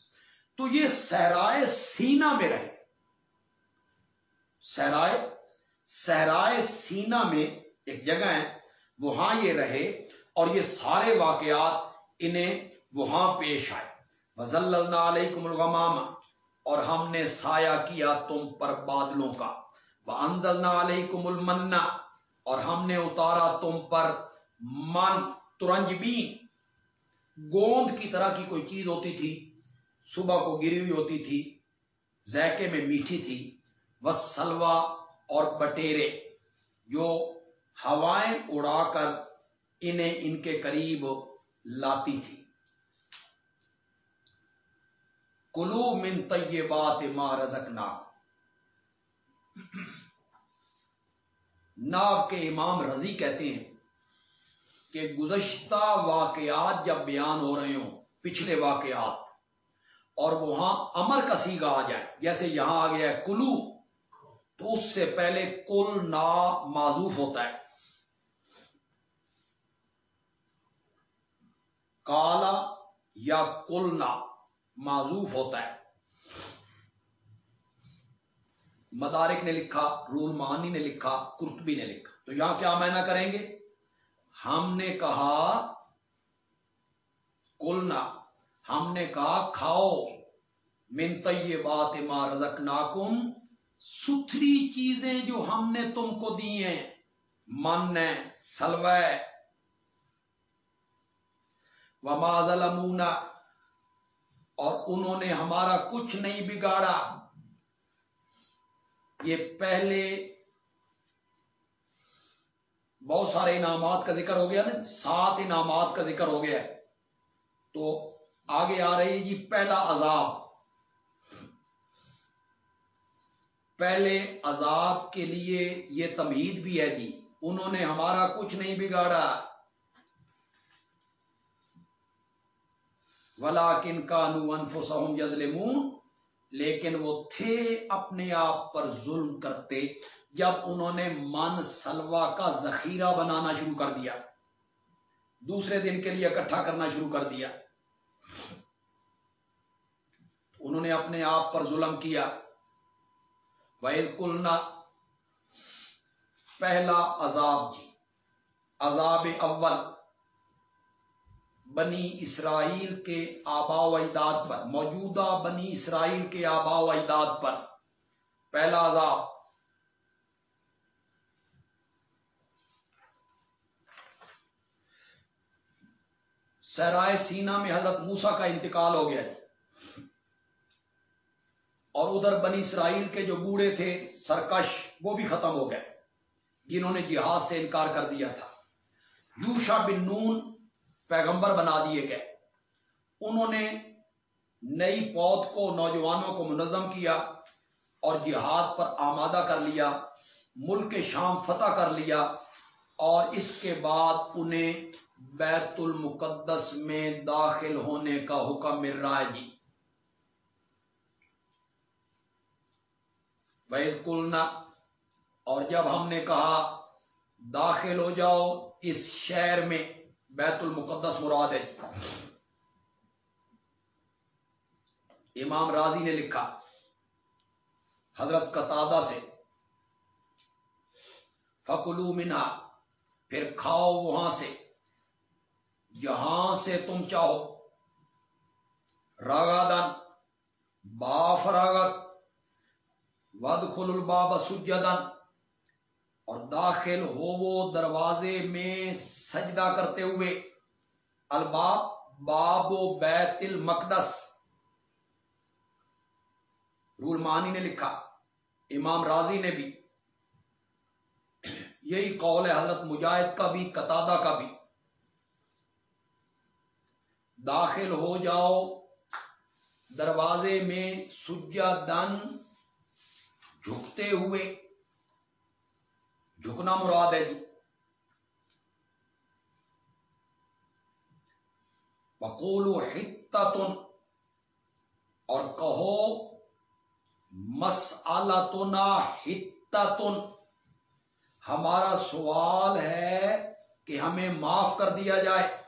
تو یہ سہرائے سینا میں رہے۔ سہرائے سہرائے سینا میں ایک جگہ ہے، وہاں یہ رہے۔ اور یہ سارے واقعات انہیں وہاں پیش آئے۔ وزل علیکم الغمام، اور ہم نے سایہ کیا تم پر بادلوں کا۔ وہ اندلنا علیکم المنا اور ہم نے اتارا تم پر من، ترنج بھی۔ گوند کی طرح کی کوئی چیز ہوتی تھی، صبح کو گری ہوئی ہوتی تھی، ذائقے میں میٹھی تھی۔ وہ سلوا اور بٹیرے، جو ہوائیں اڑا کر انہیں ان کے قریب لاتی تھی۔ کلو من طیبات ما رزقناکم ناب کے امام رضی کہتے ہیں کہ گزشتہ واقعات جب بیان ہو رہے ہوں، پچھلے واقعات، اور وہاں امر کا سیگا آ جائے، جیسے یہاں آ گیا ہے کلو، تو اس سے پہلے کل نا معذوف ہوتا ہے۔ کالا یا کل نا معذوف ہوتا ہے۔ مدارک نے لکھا، رول مانی نے لکھا کرتبی نے لکھا۔ تو یہاں کیا معنی کریں گے؟ ہم نے کہا کلنا ہم نے کہا، کھاؤ۔ منت یہ بات ماں رزک ناکم ستھری چیزیں جو ہم نے تم کو دی ہیں۔ من سلو وما ظلمونا، اور انہوں نے ہمارا کچھ نہیں بگاڑا۔ یہ پہلے بہت سارے انعامات کا ذکر ہو گیا نا، سات انعامات کا ذکر ہو گیا تو آگے آ رہی جی پہلا عذاب۔ پہلے عذاب کے لیے یہ تمہید بھی ہے جی انہوں نے ہمارا کچھ نہیں بگاڑا۔ ولا کن کانو انفسہم یظلمون، لیکن وہ تھے اپنے آپ پر ظلم کرتے جب انہوں نے من سلوا کا ذخیرہ بنانا شروع کر دیا، دوسرے دن کے لیے اکٹھا کرنا شروع کر دیا۔ انہوں نے اپنے آپ پر ظلم کیا۔ وید کلنا پہلا عذاب جی عذاب اول بنی اسرائیل کے آبا و اجداد پر، موجودہ بنی اسرائیل کے آبا و اجداد پر۔ پہلا عذاب۔ سرائے سینا میں حضرت موسا کا انتقال ہو گیا۔ جی اور ادھر بنی اسرائیل کے جو بوڑھے تھے، سرکش، وہ بھی ختم ہو گئے، جنہوں نے جہاد سے انکار کر دیا تھا۔ یوشا بن نون پیغمبر بنا دیے گئے۔ انہوں نے نئی پود کو، نوجوانوں کو منظم کیا اور جہاد پر آمادہ کر لیا، ملک شام فتح کر لیا اور اس کے بعد انہیں بیت المقدس میں داخل ہونے کا حکم مل رہا ہے۔ جی۔ وید کلنا اور جب ہم نے کہا، داخل ہو جاؤ اس شہر میں بیت المقدس مراد ہے۔ امام راضی نے لکھا، حضرت قطادہ سے فکلو منا پھر کھاؤ وہاں سے جہاں سے تم چاہو۔ راگادن با فراغت ود خل الباب سجدن اور داخل ہو وہ دروازے میں سجدہ کرتے ہوئے، الباب، باب و بیت المقدس۔ رول مانی نے لکھا، امام راضی نے بھی۔ یہی قول ہے حضرت مجاہد کا بھی، قطادہ کا بھی۔ داخل ہو جاؤ دروازے میں سجا دن جھکتے ہوئے۔ جھکنا مراد ہے جی۔ بکول و اور کہو مس تنا ہمارا سوال ہے کہ ہمیں معاف کر دیا جائے۔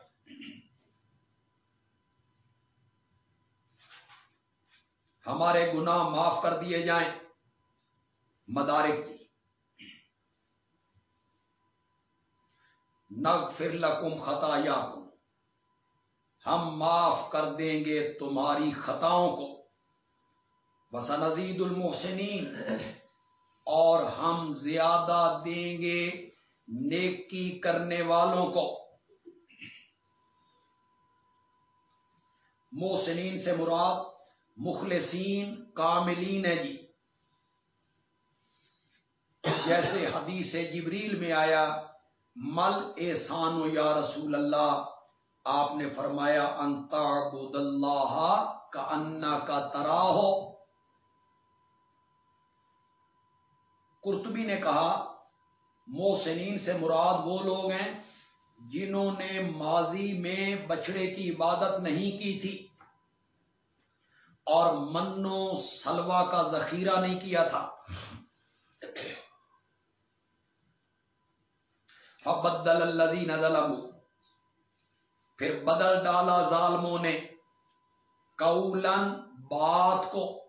ہمارے گناہ معاف کر دیے جائیں۔ مدارک جی۔ کی نگ فر لکم خطا یا ہم معاف کر دیں گے تمہاری خطاؤں کو۔ وسنزید المحسنین۔ اور ہم زیادہ دیں گے نیکی کرنے والوں کو۔ محسنین سے مراد مخلصین، کاملین ہے جی۔ جیسے حدیث جبریل میں آیا، مل احسان یا رسول اللہ آپ نے فرمایا انتا بود اللہ کا انا کا ترا ہو. کرتبی نے کہا موسنین سے مراد وہ لوگ ہیں جنہوں نے ماضی میں بچڑے کی عبادت نہیں کی تھی اور منو سلوا کا ذخیرہ نہیں کیا تھا. فبدل الذین ظلموا پھر بدل ڈالا ظالموں نے قولن بات کو۔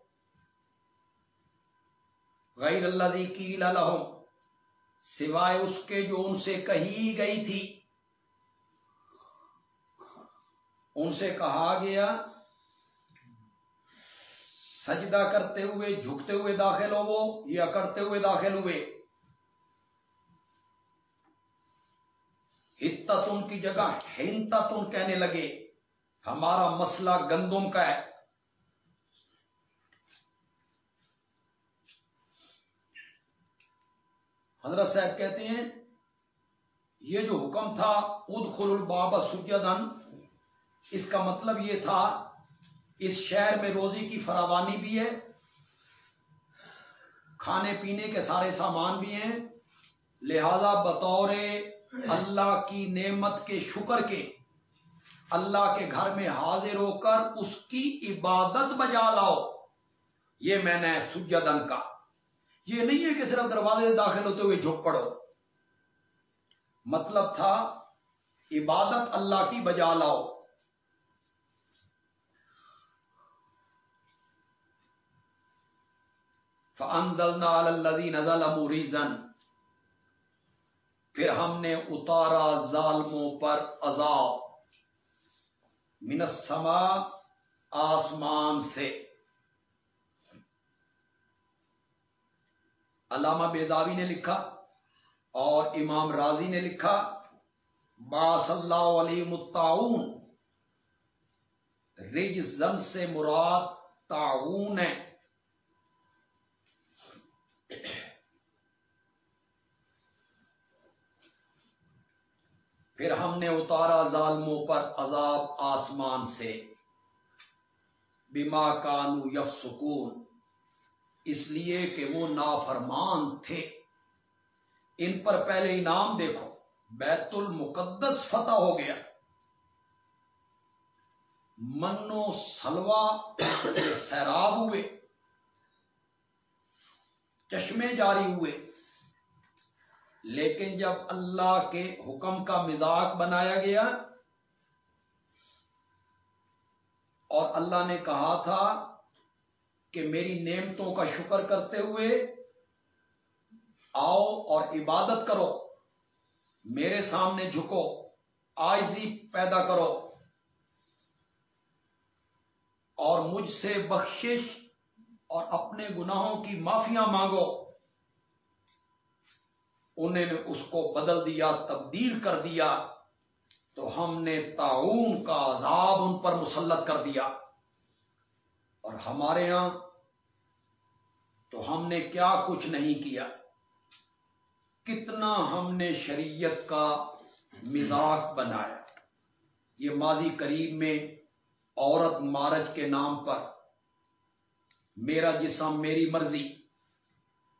غیر اللہ جی کی لہم، سوائے اس کے جو ان سے کہی گئی تھی۔ ان سے کہا گیا، سجدہ کرتے ہوئے، جھکتے ہوئے داخل ہو وہ، یا کرتے ہوئے داخل ہوئے۔ ہتتن کی جگہ ہنتتن کہنے لگے، ہمارا مسئلہ گندم کا ہے۔ حضرت صاحب کہتے ہیں، یہ جو حکم تھا اد خل الباب سجدن اس کا مطلب یہ تھا، اس شہر میں روزی کی فراوانی بھی ہے، کھانے پینے کے سارے سامان بھی ہیں، لہذا بطور اللہ کی نعمت کے شکر کے اللہ کے گھر میں حاضر ہو کر اس کی عبادت بجا لاؤ۔ یہ میں نے سجدن کا یہ نہیں ہے کہ صرف دروازے سے داخل ہوتے ہوئے جھک پڑو۔ مطلب تھا عبادت اللہ کی بجا لاؤ۔ فنزلنا الذین ظلموا ریزن پھر ہم نے اتارا ظالموں پر عذاب۔ من السماء، آسمان سے۔ علامہ بیزاوی نے لکھا اور امام راضی نے لکھا باص اللہ علی متعاون رج زن سے مراد تعاون ہے۔ پھر ہم نے اتارا ظالموں پر عذاب آسمان سے۔ بیما کانو یف سکون اس لیے کہ وہ نافرمان تھے۔ ان پر پہلے انعام دیکھو، بیت المقدس فتح ہو گیا۔ منو سلوا سیراب ہوئے، چشمے جاری ہوئے۔ لیکن جب اللہ کے حکم کا مزاق بنایا گیا اور اللہ نے کہا تھا کہ میری نعمتوں کا شکر کرتے ہوئے آؤ اور عبادت کرو، میرے سامنے جھکو، آئزی پیدا کرو اور مجھ سے بخشش اور اپنے گناہوں کی معافیاں مانگو۔ انہوں نے اس کو بدل دیا، تبدیل کر دیا، تو ہم نے تعاون کا عذاب ان پر مسلط کر دیا۔ اور ہمارے ہاں تو ہم نے کیا کچھ نہیں کیا۔ کتنا ہم نے شریعت کا مزاق بنایا۔ یہ ماضی قریب میں عورت مارج کے نام پر میرا جسم میری مرضی،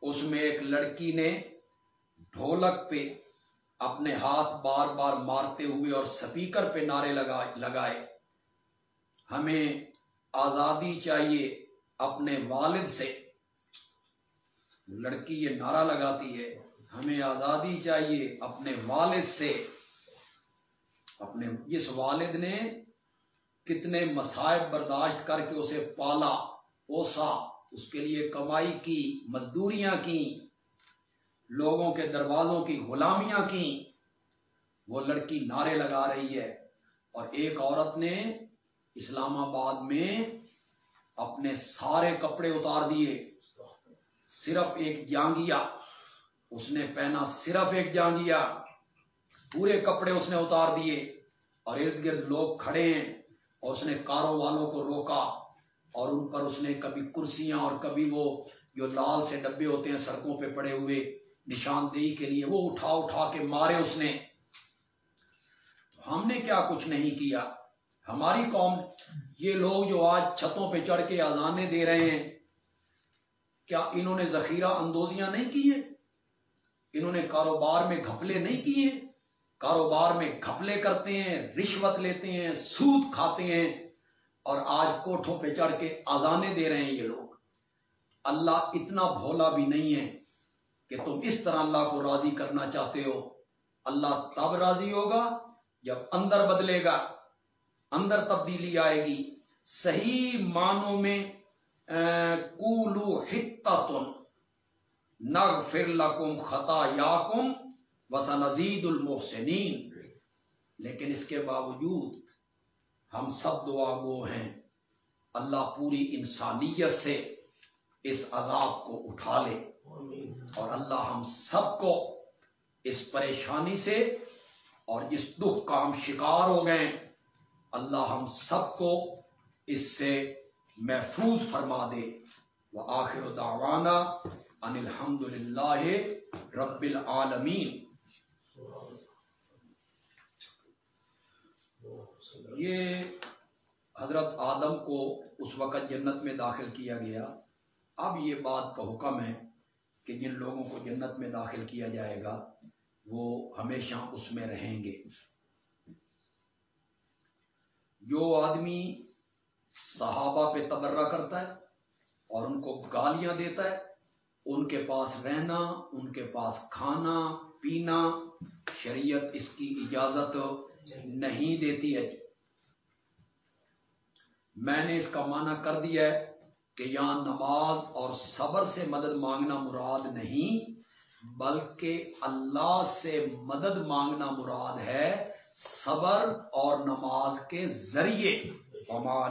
اس میں ایک لڑکی نے ڈھولک پہ اپنے ہاتھ بار بار مارتے ہوئے اور سپیکر پہ نعرے لگائے ہمیں آزادی چاہیے اپنے والد سے۔ لڑکی یہ نعرہ لگاتی ہے، ہمیں آزادی چاہیے اپنے والد سے۔ اپنے اس والد نے کتنے مسائب برداشت کر کے اسے پالا، پوسا، اس کے لیے کمائی کی، مزدوریاں کی لوگوں کے دروازوں کی غلامیاں کی وہ لڑکی نعرے لگا رہی ہے اور ایک عورت نے اسلام آباد میں اپنے سارے کپڑے اتار دیے۔ صرف ایک جانگیا اس نے پہنا صرف ایک جانگیا پورے کپڑے اس نے اتار دیے اور ارد گرد لوگ کھڑے ہیں اور اس نے کاروں والوں کو روکا اور ان پر اس نے کبھی کرسیاں اور کبھی وہ جو لال سے ڈبے ہوتے ہیں سڑکوں پہ پڑے ہوئے نشاندہی کے لیے وہ اٹھا اٹھا کے مارے اس نے۔ تو ہم نے کیا کچھ نہیں کیا؟ ہماری قوم، یہ لوگ جو آج چھتوں پہ چڑھ کے آزانے دے رہے ہیں، کیا انہوں نے ذخیرہ اندوزیاں نہیں کی ہیں انہوں نے کاروبار میں گھپلے نہیں کیے؟ کاروبار میں گھپلے کرتے ہیں، رشوت لیتے ہیں، سود کھاتے ہیں، اور آج کوٹھوں پہ چڑھ کے آزانے دے رہے ہیں یہ لوگ۔ اللہ اتنا بھولا بھی نہیں ہے۔ کہ تم اس طرح اللہ کو راضی کرنا چاہتے ہو۔ اللہ تب راضی ہوگا جب اندر بدلے گا، اندر تبدیلی آئے گی۔ صحیح معنوں میں کولو تن نگ فر لکم خطا یا کم وسا نزید المحسنین۔ لیکن اس کے باوجود ہم سب دعا گو ہیں، اللہ پوری انسانیت سے اس عذاب کو اٹھا لے۔ اور اللہ ہم سب کو اس پریشانی سے اور جس دکھ کا ہم شکار ہو گئے اللہ ہم سب کو اس سے محفوظ فرما دے۔ وہ آخر دعوانا ان الحمد للہ رب العالمین۔ یہ حضرت آدم کو اس وقت جنت میں داخل کیا گیا۔ اب یہ بات کا حکم ہے کہ جن لوگوں کو جنت میں داخل کیا جائے گا، وہ ہمیشہ اس میں رہیں گے۔ جو آدمی صحابہ پہ تبرہ کرتا ہے اور ان کو گالیاں دیتا ہے، ان کے پاس رہنا، ان کے پاس کھانا، پینا، شریعت اس کی اجازت نہیں دیتی ہے۔ میں نے اس کا معنی کر دیا ہے کہ یہاں نماز اور صبر سے مدد مانگنا مراد نہیں، بلکہ اللہ سے مدد مانگنا مراد ہے صبر اور نماز کے ذریعے۔ وما